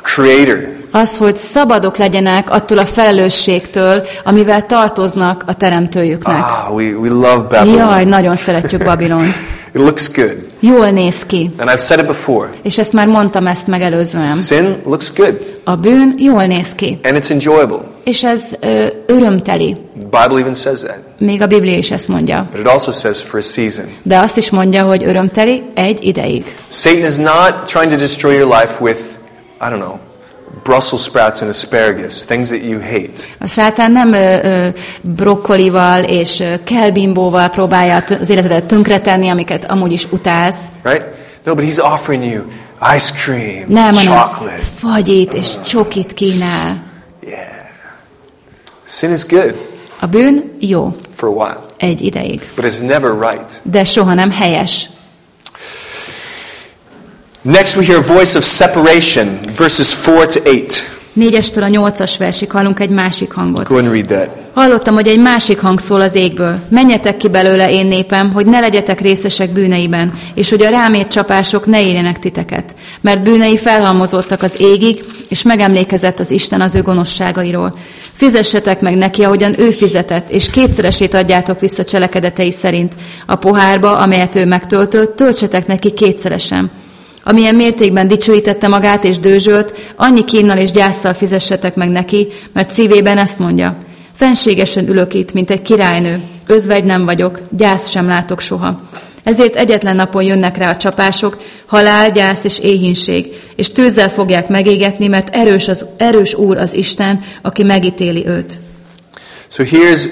Creator. Az, hogy szabadok legyenek attól a felelősségtől, amivel tartoznak a teremtőjüknek. Ah, we, we love Babylon. Jaj, nagyon szeretjük Babilont. It looks good. Jól néz ki. And I've said it before. És ezt már mondtam ezt megelőzően. Sin looks good A bűn jól néz ki. and it's enjoyable. És ez ö, örömteli. The Bible even says that. Még a Biblia is ezt mondja. But it also says for a season. De azt is mondja, hogy örömteli egy ideig. Satan is not trying to destroy your life with, I don't know, Brussels sprouts and asparagus, things that you hate. A sátán nem ö, ö, brokkolival és kelbimbóval próbálja az életedet tönkretenni, amiket amúgy is utálsz. Right? No, but he's offering you ice cream, Nem, chocolate. fagyit és csokit kínál. Yeah. Sin is good A bűn jó for a while, egy ideig, but it's never right. de soha nem helyes. Next, we hear a voice of separation, verses 4 to 8. Négyestől a nyolcas versig hallunk egy másik hangot. Go and read that. Hallottam, hogy egy másik hang szól az égből. Menjetek ki belőle, én népem, hogy ne legyetek részesek bűneiben, és hogy a rámért csapások ne érjenek titeket. Mert bűnei felhalmozottak az égig, és megemlékezett az Isten az ő gonoszságairól. Fizessetek meg neki, ahogyan ő fizetett, és kétszeresét adjátok vissza cselekedetei szerint. A pohárba, amelyet ő megtöltött, töltsetek neki kétszeresen. Amilyen mértékben dicsőítette magát és dőzsölt, annyi kínnal és gyászsal fizessetek meg neki, mert szívében ezt mondja. Fenségesen ülök itt, mint egy királynő. Özvegy nem vagyok, gyász sem látok soha. Ezért egyetlen napon jönnek rá a csapások, halál, gyász és éhínség, és tűzzel fogják megégetni, mert erős, az, erős Úr az Isten, aki megítéli őt. So here's,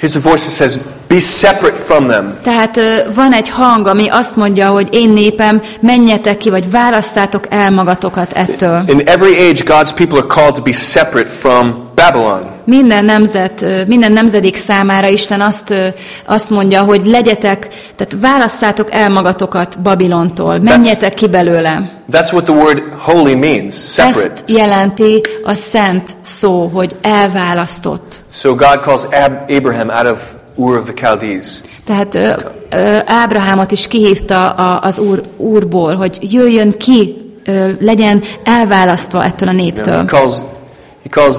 here's a voice that says, Be separate from them. Tehát van egy hang, ami azt mondja, hogy én népem, menjetek ki, vagy válasszátok el magatokat ettől. In every age, God's people are called to be separate from Babylon. Minden nemzet, minden nemzedék számára Isten azt, azt mondja, hogy legyetek, tehát válasszátok el magatokat Babilontól, menjetek ki belőle. That's what the word holy means, separate. Ezt jelenti a szent szó, hogy elválasztott. So God calls Ab- Abraham out of Ur of the Chaldees. Tehát ö, ö, Ábrahámot is kihívta a, az úr, úrból, hogy jöjjön ki, ö, legyen elválasztva ettől a You know, néptől. he calls he calls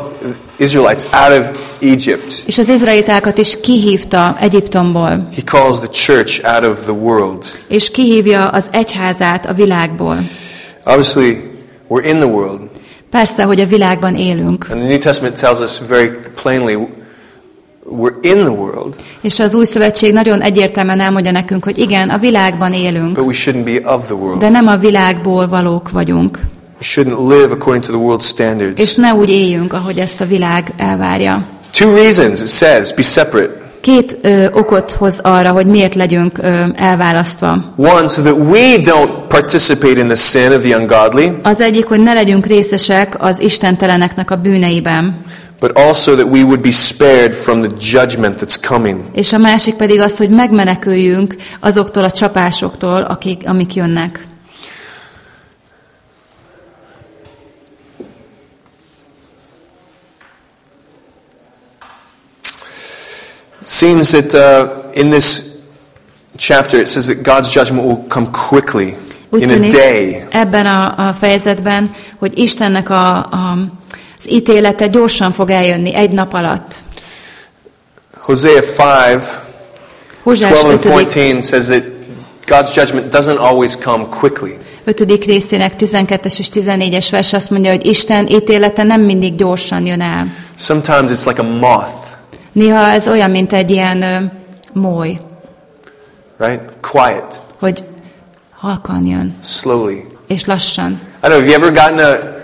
Israelites out of Egypt. És az izraelitákat is kihívta Egyiptomból, He calls the church out of the world. és kihívja az egyházát a világból. Obviously, we're in the world, Persze, hogy a világban élünk, and the New Testament tells us very plainly we're in the world, és az új szövetség nagyon egyértelműen elmondja nekünk, hogy igen, a világban élünk, but we shouldn't be of the world. de nem a világból valók vagyunk, We shouldn't live according to the world's standards. és ne úgy éljünk, ahogy ezt a világ elvárja. Two reasons it says be separate. Két ö, okot hoz arra, hogy miért legyünk ö, elválasztva. One, so that we don't participate in the sin of the ungodly, Az egyik, hogy ne legyünk részesek az istenteleneknek a bűneiben, but also that we would be spared from the judgment that's coming. és a másik pedig az, hogy megmeneküljünk azoktól a csapásoktól, akik, amik jönnek. Seems that uh, in this chapter it says that God's judgment will come quickly, Úgy in a day. ebben a, a fejezetben, hogy Istennek a, a, az ítélete gyorsan fog eljönni, egy nap alatt. Hosea 5, Hozsás 12 and 5. 14 says that God's judgment doesn't always come quickly. 5. részének 12-es és 14-es vers azt mondja, hogy Isten ítélete nem mindig gyorsan jön el. Sometimes it's like a moth, Néha ez olyan, mint egy ilyen ö, moly, right? Quiet, hogy halkan jön, slowly. és lassan. I don't know, have you ever gotten a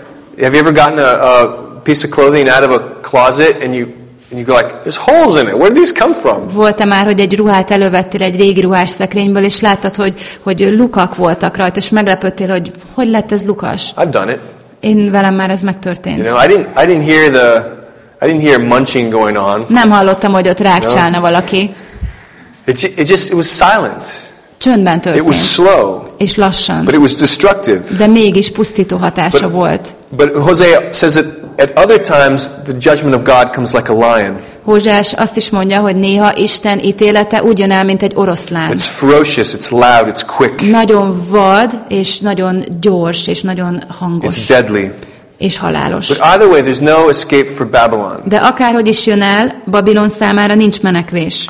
have you ever gotten a, a piece of clothing out of a closet and you and you go like, there's holes in it. Where did these come from? Volt-e már, hogy egy ruhát elővettél egy régi ruhás szekrényből, és láttad, hogy, hogy lukak voltak rajta, és meglepődtél, hogy hogy lett ez lukas? I've done it. Én velem már ez You megtörtént. know, I didn't I didn't hear the I didn't hear munching going on. Nem hallottam, hogy ott rákcsálna valaki. It, it just it was silent. Csöndben It was történt, slow, és lassan. but it was destructive. De mégis pusztító hatása volt. But Hosea says that at other times the judgment of God comes like a lion. Hózsás azt is mondja, hogy néha Isten ítélete úgy jön el, mint egy oroszlán. It's ferocious, it's loud, it's quick, Nagyon vad, és nagyon gyors, és nagyon it's hangos, deadly. és halálos. But either way, there's no escape for Babylon. De akárhogy is jön el, Babilon számára nincs menekvés.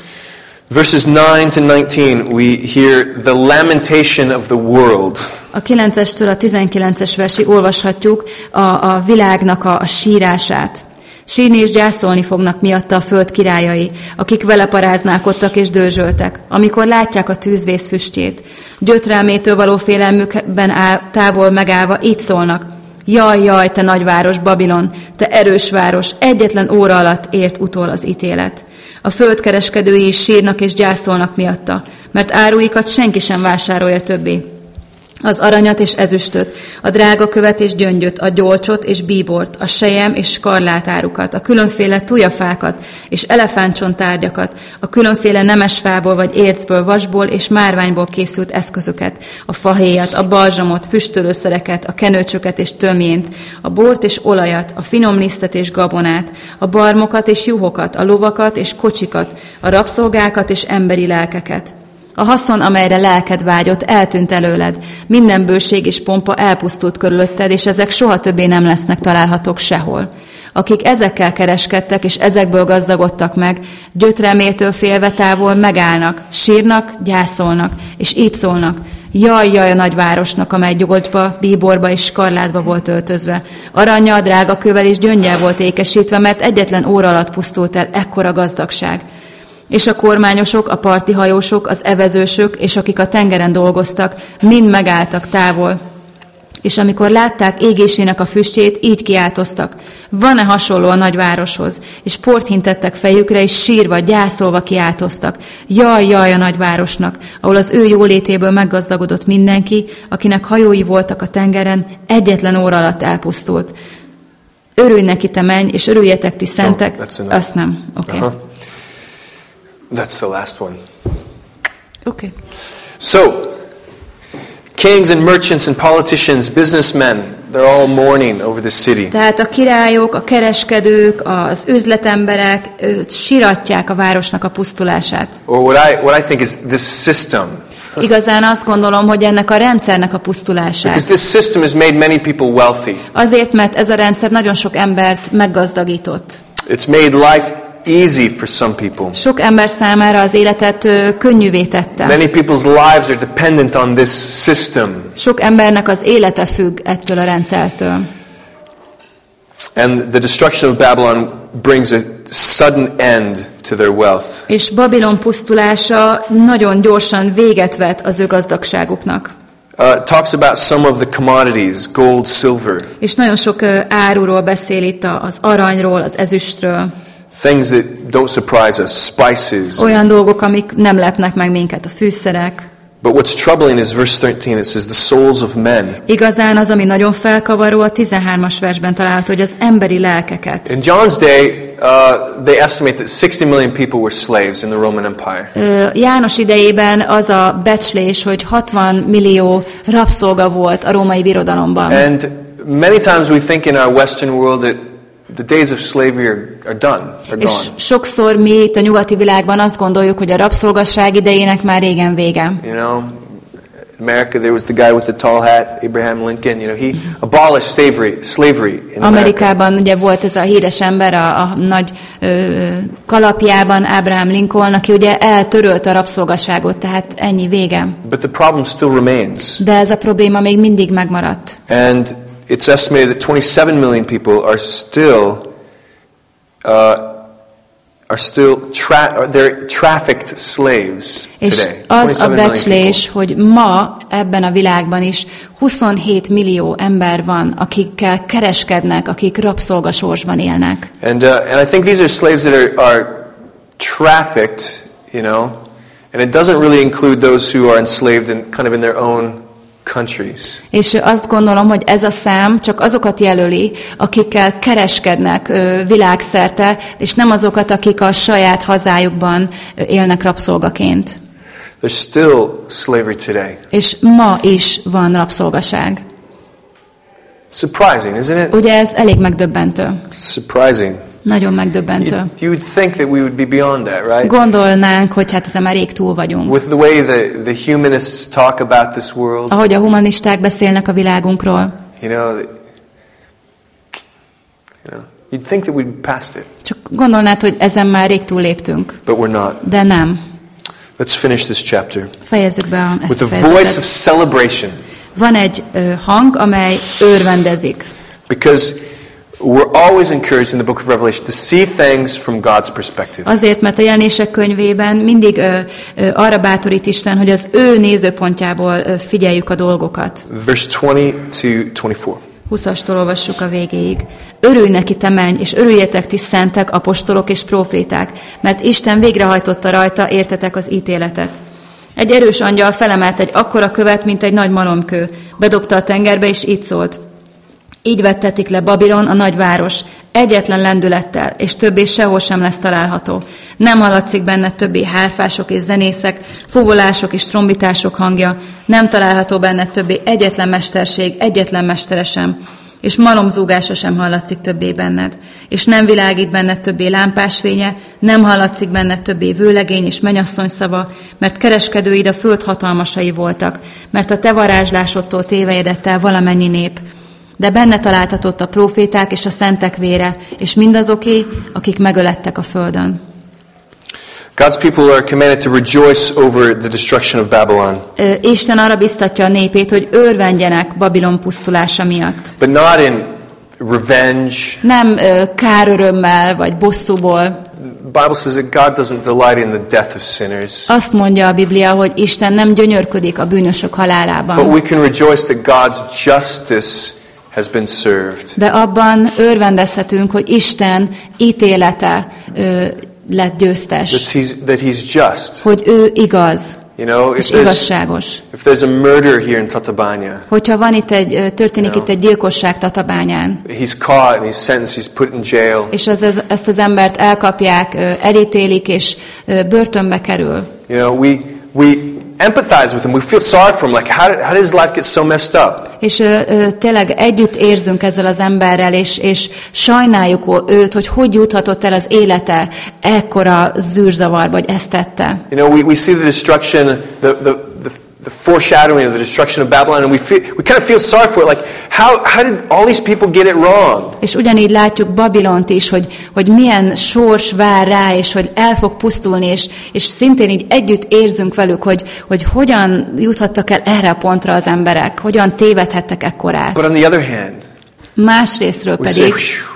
Verses 9 to 19, we hear the lamentation of the world. A 9-estől a 19-es versig olvashatjuk a, a világnak a, a sírását. Sírni és gyászolni fognak miatta a föld királyai, akik vele paráználkodtak és dőzsöltek, amikor látják a tűzvész füstjét. Gyötrelmétől való félelmükben áll, távol megállva így szólnak. Jaj, jaj, te nagyváros, Babilon, te erős város, egyetlen óra alatt ért utol az ítélet. A földkereskedői is sírnak és gyászolnak miatta, mert áruikat senki sem vásárolja többé. Az aranyat és ezüstöt, a drága követ és gyöngyöt, a gyolcsot és bíbort, a sejem és skarlátárukat, a különféle tujafákat és elefántcsontárgyakat, a különféle nemesfából vagy ércből, vasból és márványból készült eszközöket, a fahéjat, a balzsamot, füstölőszereket, a kenőcsöket és tömjént, a bort és olajat, a finom lisztet és gabonát, a barmokat és juhokat, a lovakat és kocsikat, a rabszolgákat és emberi lelkeket. A haszon, amelyre lelked vágyott, eltűnt előled. Minden bőség és pompa elpusztult körülötted, és ezek soha többé nem lesznek találhatók sehol. Akik ezekkel kereskedtek, és ezekből gazdagodtak meg, gyötrelmétől félve távol megállnak, sírnak, gyászolnak, és így szólnak. Jaj, jaj a nagyvárosnak, amely gyolcsba, bíborba és skarlátba volt öltözve. Aranyjal, drága kövel és gyöngyel volt ékesítve, mert egyetlen óra alatt pusztult el ekkora gazdagság. És a kormányosok, a parti hajósok, az evezősök, és akik a tengeren dolgoztak, mind megálltak távol, és amikor látták égésének a füstjét, így kiáltoztak. Van-e hasonló a nagyvároshoz? És port hintettek fejükre, és sírva, gyászolva kiáltoztak. Jaj, jaj a nagyvárosnak, ahol az ő jólétéből meggazdagodott mindenki, akinek hajói voltak a tengeren, egyetlen óra alatt elpusztult. Örülj neki, te menj, és örüljetek ti szentek. enough. Azt nem. Oké. Okay. That's the last one. Okay. So, kings and merchants and politicians, businessmen, they're all mourning over the city. Tehát a királyok, a kereskedők, az üzletemberek siratják a városnak a pusztulását. Or what I, what I think is this system. Igazán azt gondolom, hogy ennek a rendszernek a pusztulását. Because this system has made many people wealthy. Azért, mert ez a rendszer nagyon sok embert meggazdagított. It's made life easy for some people. Sok ember számára az életet könnyűvé tette. Many people's lives are dependent on this system. Sok embernek az élete függ ettől a rendszertől. And the destruction of Babylon brings a sudden end to their wealth. És Babilon pusztulása nagyon gyorsan véget vet az ő gazdagságuknak. Uh, talks about some of the commodities, gold, silver, És nagyon sok áruról beszél itt az aranyról, az ezüstről. Things that don't surprise us, spices. Olyan dolgok, amik nem lepnek meg minket, a fűszerek. But what's troubling is verse 13. It says, the souls of men. Igazán az, ami nagyon felkavaró, a 13-as versben található, hogy az emberi lelkeket. In John's day, uh, they estimate that 60 million people were slaves in the Roman Empire. Ö, János idejében az a becslés, hogy 60 millió rabszolga volt a római birodalomban. And many times we think in our Western world that the days of slavery are, are done, are És gone. sokszor mi itt a nyugati világban azt gondoljuk, hogy a rabszolgasság idejének már régen vége. You know, in America there was the guy with the tall hat, Abraham Lincoln. You know, he abolished slavery, slavery in. Amerikában ugye volt ez a híres ember a, a nagy ö, kalapjában, Abraham Lincoln, aki ugye eltörölt a rabszolgaságot, tehát ennyi vége. But the problem still remains. De ez a probléma még mindig megmaradt. And it's estimated that 27 million people are still uh, are still tra- they're trafficked slaves És today. az a 27 million becslés, hogy ma ebben a világban is 27 millió ember van, akikkel kereskednek, akik rabszolgasorsban élnek. And uh, and I think these are slaves that are, are trafficked, you know, and it doesn't really include those who are enslaved in kind of in their own countries. És azt gondolom, hogy ez a szám csak azokat jelöli, akikkel kereskednek világszerte, és nem azokat, akik a saját hazájukban élnek rabszolgaként. There's still slavery today. És ma is van rabszolgaság. Surprising, isn't it? Ugye ez elég megdöbbentő. Surprising. Nagyon megdöbbentő. You, you would think that we would be beyond that, right? Gondolnánk, hogy hát ezen már rég túl vagyunk. With the way the, the humanists talk about this world, Ahogy a humanisták beszélnek a világunkról, you know, you know, you'd think that we'd past it, csak gondolnád, hogy ezen már rég túl léptünk. but we're not. De nem. Let's finish this chapter Fejezzük be a- with a a fejezetet. voice of celebration, Van egy ö, hang, amely örvendezik. because we're always encouraged in the book of Revelation to see things from God's perspective. Azért, mert a jelenések könyvében mindig ö, ö, arra bátorít Isten, hogy az ő nézőpontjából ö, figyeljük a dolgokat. Verse 20 to 24. 20-astól olvassuk a végéig. Örülj neki, te menj, és örüljetek ti szentek, apostolok és proféták, mert Isten végrehajtotta rajta, értetek az ítéletet. Egy erős angyal felemelt egy akkora követ, mint egy nagy malomkő. Bedobta a tengerbe, és így szólt. Így vettetik le Babilon, a nagyváros, egyetlen lendülettel, és többé sehol sem lesz található. Nem hallatszik benne többé hárfások és zenészek, fuvolások és trombitások hangja, nem található benne többé egyetlen mesterség, egyetlen mesteresen, és malomzúgása sem hallatszik többé benned, és nem világít benned többé lámpásfénye, nem hallatszik benned többé vőlegény és menyasszony szava, mert kereskedőid a föld hatalmasai voltak, mert a te varázslásodtól tévejedett el valamennyi nép, de benne találtatott a proféták és a szentek vére, és mindazoké, akik megölettek a földön. God's people are commanded to rejoice over the destruction of Babylon, Isten arra biztatja a népét, hogy örvendjenek Babilon pusztulása miatt. but not in revenge. Nem kárörömmel vagy bosszúból. Bible says that God doesn't delight in the death of sinners, Azt mondja a Biblia, hogy Isten nem gyönyörködik a bűnösök but halálában. we can rejoice that God's justice has been served. De abban örvendezhetünk, hogy Isten ítélete ö, lett That győztes. he's, that he's just. Hogy ő igaz You know, if és igazságos. if there's a murder here in Tatabanya, Hogyha van itt egy, történik Yeah. itt egy gyilkosság Tatabányán, he's caught and he's sentenced, he's put in jail. és az, ez, ezt az embert elkapják, elítélik, és börtönbe kerül, You know, we, we empathize with him. We feel sorry for him. Like, how did, how did his life get so messed up? és ö, ö, tényleg együtt érzünk ezzel az emberrel, és, és sajnáljuk őt, hogy hogy juthatott el az élete ekkora zűrzavarba, hogy ezt tette. You know, we, we see the destruction, the, the, the, the foreshadowing of the destruction of Babylon, and we, feel, we kind of feel sorry for it. Like, how, how did all these people get it wrong? És ugyanígy látjuk Babilont is, hogy, hogy milyen sors vár rá, és hogy el fog pusztulni, és, és szintén így együtt érzünk velük, hogy, hogy hogyan juthattak el erre a pontra az emberek, hogyan tévedhettek ekkorát. But on the other hand, Másrésztről pedig "Phew,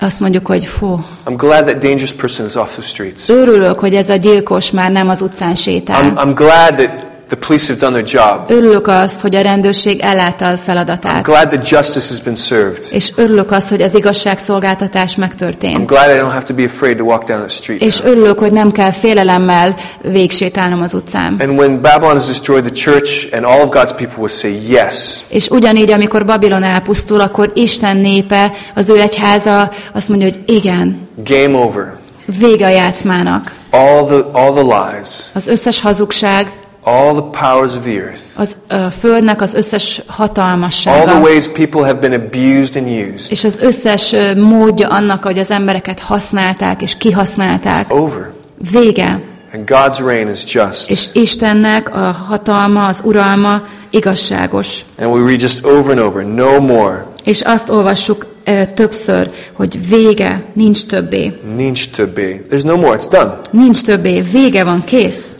azt mondjuk, hogy fú, I'm glad that dangerous person is off the streets. örülök, hogy ez a gyilkos már nem az utcán sétál. I'm, I'm glad that the police have done their job. Örülök azt, hogy a rendőrség ellátta a I'm feladatát. glad that justice has been served. És örülök azt, hogy az igazságszolgáltatás I'm megtörtént. glad I don't have to be afraid to walk down that street. És örülök, hogy nem kell félelemmel végsétálnom az utcán. And when Babylon is destroyed, the church and all of God's people will say yes. És ugyanígy, amikor Babilon elpusztul, akkor Isten népe, az ő egyháza azt mondja, hogy igen, Game over. vége a játszmának. All the, all the lies, Az összes hazugság, all the powers of the earth, az a földnek az összes all the hatalmassága, ways people have been abused and used, és az összes módja annak, hogy az embereket használták és kihasználták. over. Vége. And God's reign is just. És Istennek a hatalma, az uralma igazságos. And we read just over and over, no more, És azt olvassuk többször, hogy vége, nincs többé. nincs többé. There's no more, it's done. Nincs többé, vége van, kész.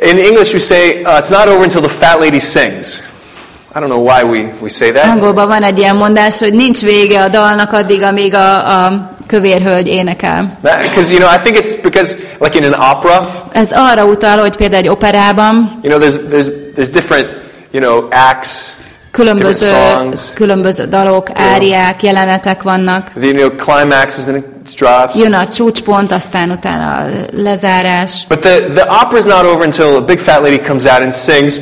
In English we say, uh, it's not over until the fat lady sings. I don't know why we, we say that. Angolban van egy ilyen mondás, hogy nincs vége a dalnak addig, amíg a, a kövér hölgy énekel. Because, you know, I think it's because, like in an opera, Ez arra utal, hogy például egy operában you know, there's, there's, there's different, you know, acts, különböző, különböző dalok, áriák, jelenetek vannak. Know. Jön a csúcspont, aztán utána a lezárás. But the, the opera's not over until a big fat lady comes out and sings,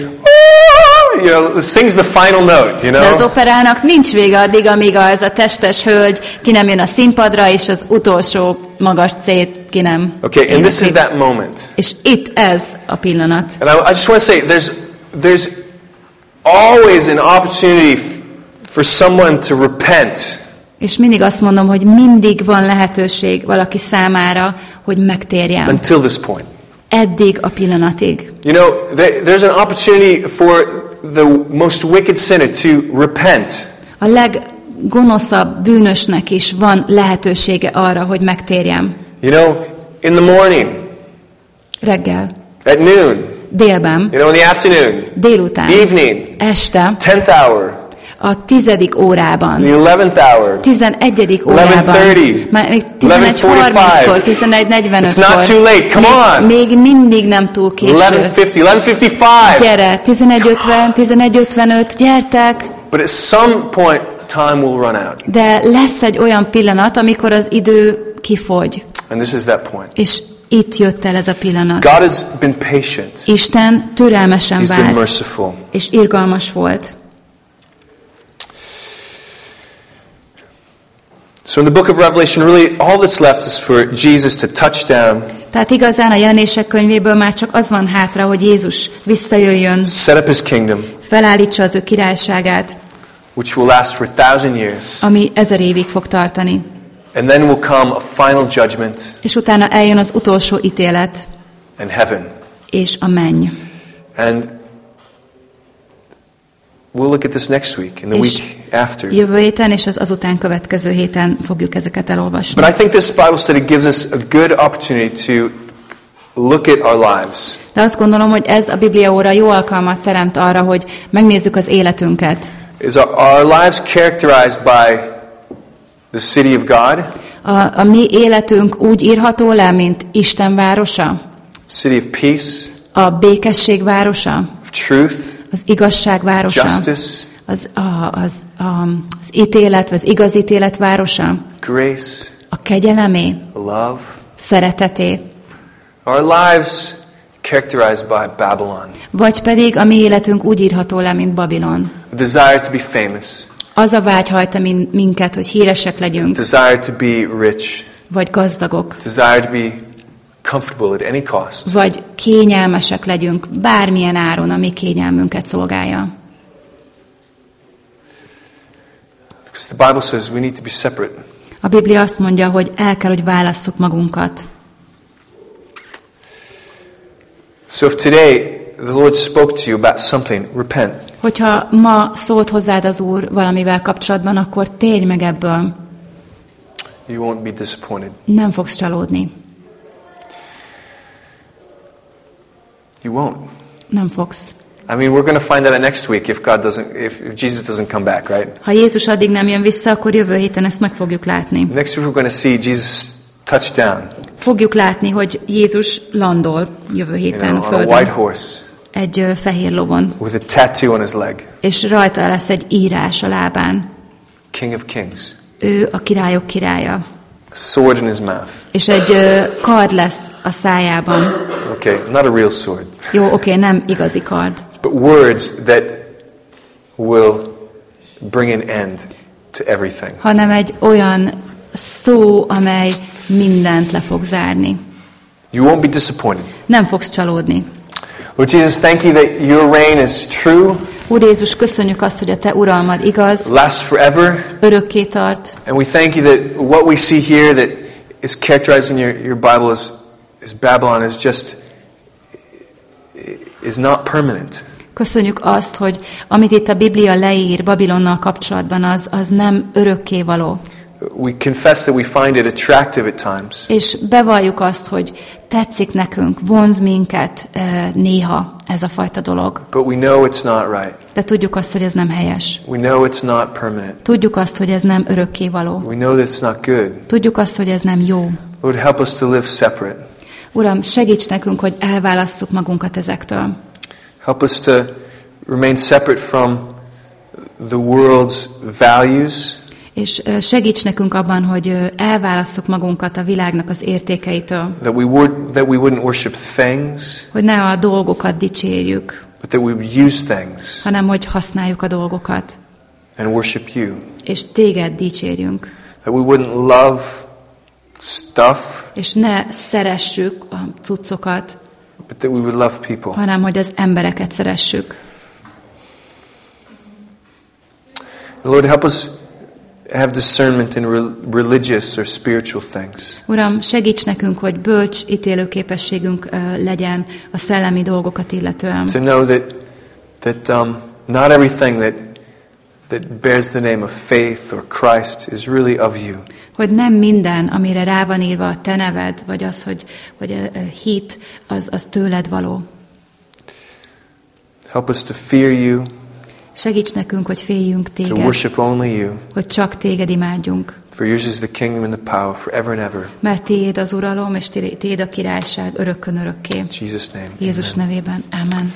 you know, sings the final note, you De az know? operának nincs vége addig, amíg az a testes hölgy ki nem jön a színpadra, és az utolsó magas cét ki nem Okay, and this is that moment. És itt ez a pillanat. And I, I just want to say, there's, there's always an opportunity for someone to repent. És mindig azt mondom, hogy mindig van lehetőség valaki számára, hogy megtérjen. until this point. Eddig a pillanatig. You know, there, there's an opportunity for the most wicked sinner to repent. A leggonoszabb bűnösnek is van lehetősége arra, hogy megtérjen. You know, in the morning, Reggel, at noon, délben, you know, in the afternoon, délután, evening, este, 10th hour, a tizedik órában, the 11th hour. 11. órában, 11:30, már még 11.30-kor, 11.45-kor, It's not too late, come on. még, még mindig nem túl késő. 11.50, 11.55. Gyere, 11.50, 11.55, gyertek, But at some point, time will run out. de lesz egy olyan pillanat, amikor az idő kifogy. And this is that point. És itt jött el ez a pillanat. God has been patient. Isten türelmesen He's been várt, merciful. és irgalmas volt. So in the book of Revelation, really all that's left is for Jesus to touch down, Tehát igazán a jelenések könyvéből már csak az van hátra, hogy Jézus visszajöjjön, set up his kingdom, felállítsa az ő királyságát, which will last for a thousand years. ami ezer évig fog tartani. And then will come a final judgment És utána eljön az utolsó ítélet, and heaven. és a menny. And we'll look at this next week and the És week after. jövő héten és az azután következő héten fogjuk ezeket elolvasni. But I think this Bible study gives us a good opportunity to look at our lives. De azt gondolom, hogy ez a Biblia óra jó alkalmat teremt arra, hogy megnézzük az életünket. Is our, our lives characterized by the city of God, A, a mi életünk úgy írható le, mint Isten városa, city of peace, a békesség városa, of truth, az igazság városa, justice, az, a, az, a, az ítélet, az igazítélet városa, grace, a kegyelemé, love. szereteté, Our lives characterized by Babylon, vagy pedig a mi életünk úgy írható le, mint Babilon. a desire to be famous, Az a vágy hajta min- minket, hogy híresek legyünk, desire to be rich, vagy gazdagok, desire to be comfortable at any cost. vagy kényelmesek legyünk, bármilyen áron a mi kényelmünket szolgálja. Because the Bible says we need to be separate. A Biblia azt mondja, hogy el kell, hogy válasszuk magunkat. So if today the Lord spoke to you about something, repent. Hogyha ma szólt hozzád az Úr valamivel kapcsolatban, akkor térj meg ebből, You won't be disappointed. nem fogsz csalódni. You won't. Nem fogsz. I mean, we're going to find that out next week if God doesn't, if, if Jesus doesn't come back, right? Ha Jézus addig nem jön vissza, akkor jövő héten ezt meg fogjuk látni. Next week we're going to see Jesus touch down, Fogjuk látni, hogy Jézus landol jövő you héten know, on a white horse egy fehér lovon, with a tattoo on his leg. és rajta lesz egy írás a lábán. King of kings. Ő a királyok királya. A sword in his mouth. És egy kard lesz a szájában. Okay, not a real sword, Jó, oké, nem igazi kard, but words that will bring an end to everything. hanem egy olyan szó, amely mindent le fog zárni. You won't be disappointed. Nem fogsz csalódni. Lord Jesus, thank you that your reign is true, Úr Jézus, köszönjük azt, hogy a Te uralmad igaz, lasts forever, örökké tart, and we thank you that what we see here that is characterized in your, your Bible is, as Babylon is just is not permanent. Köszönjük azt, hogy amit itt a Biblia leír Babilonnal kapcsolatban, az, az nem örökké való. We confess that we find it attractive at times, És bevalljuk azt, hogy tetszik nekünk, vonz minket néha ez a fajta dolog. but we know it's not right. De tudjuk azt, hogy ez nem helyes. We know it's not permanent. Tudjuk azt, hogy ez nem örökké való. We know that it's not good. Tudjuk azt, hogy ez nem jó. Lord, help us to live separate. Uram, segíts nekünk, hogy elválasszuk magunkat ezektől. Help us to remain separate from the world's values És segíts nekünk abban, hogy elválasszuk magunkat a világnak az értékeitől. that we would that we wouldn't worship things, Hogy ne a dolgokat dicsérjük, but that we would use things hanem hogy használjuk a dolgokat, and worship you. és téged dicsérjünk. That we wouldn't love stuff, És ne szeressük a cuccokat, but that we would love people. hanem hogy az embereket szeressük. Lord, help us have discernment in re- religious or spiritual things. Uram, segíts nekünk, hogy bölcs ítélőképességünk ö, legyen a szellemi dolgokat illetően. To know that that um, not everything that that bears the name of faith or Christ is really of you. Hogy nem minden, amire rá van írva a te neved, vagy az, hogy, hogy a, a hit, az, az tőled való. Help us to fear you, Segíts nekünk, hogy féljünk to téged, worship only you. hogy csak téged imádjunk. For yours is the kingdom and the power forever and ever. Mert tiéd az uralom, és tiéd a királyság örökkön örökké. In Jesus' name. Jézus amen. nevében. Amen.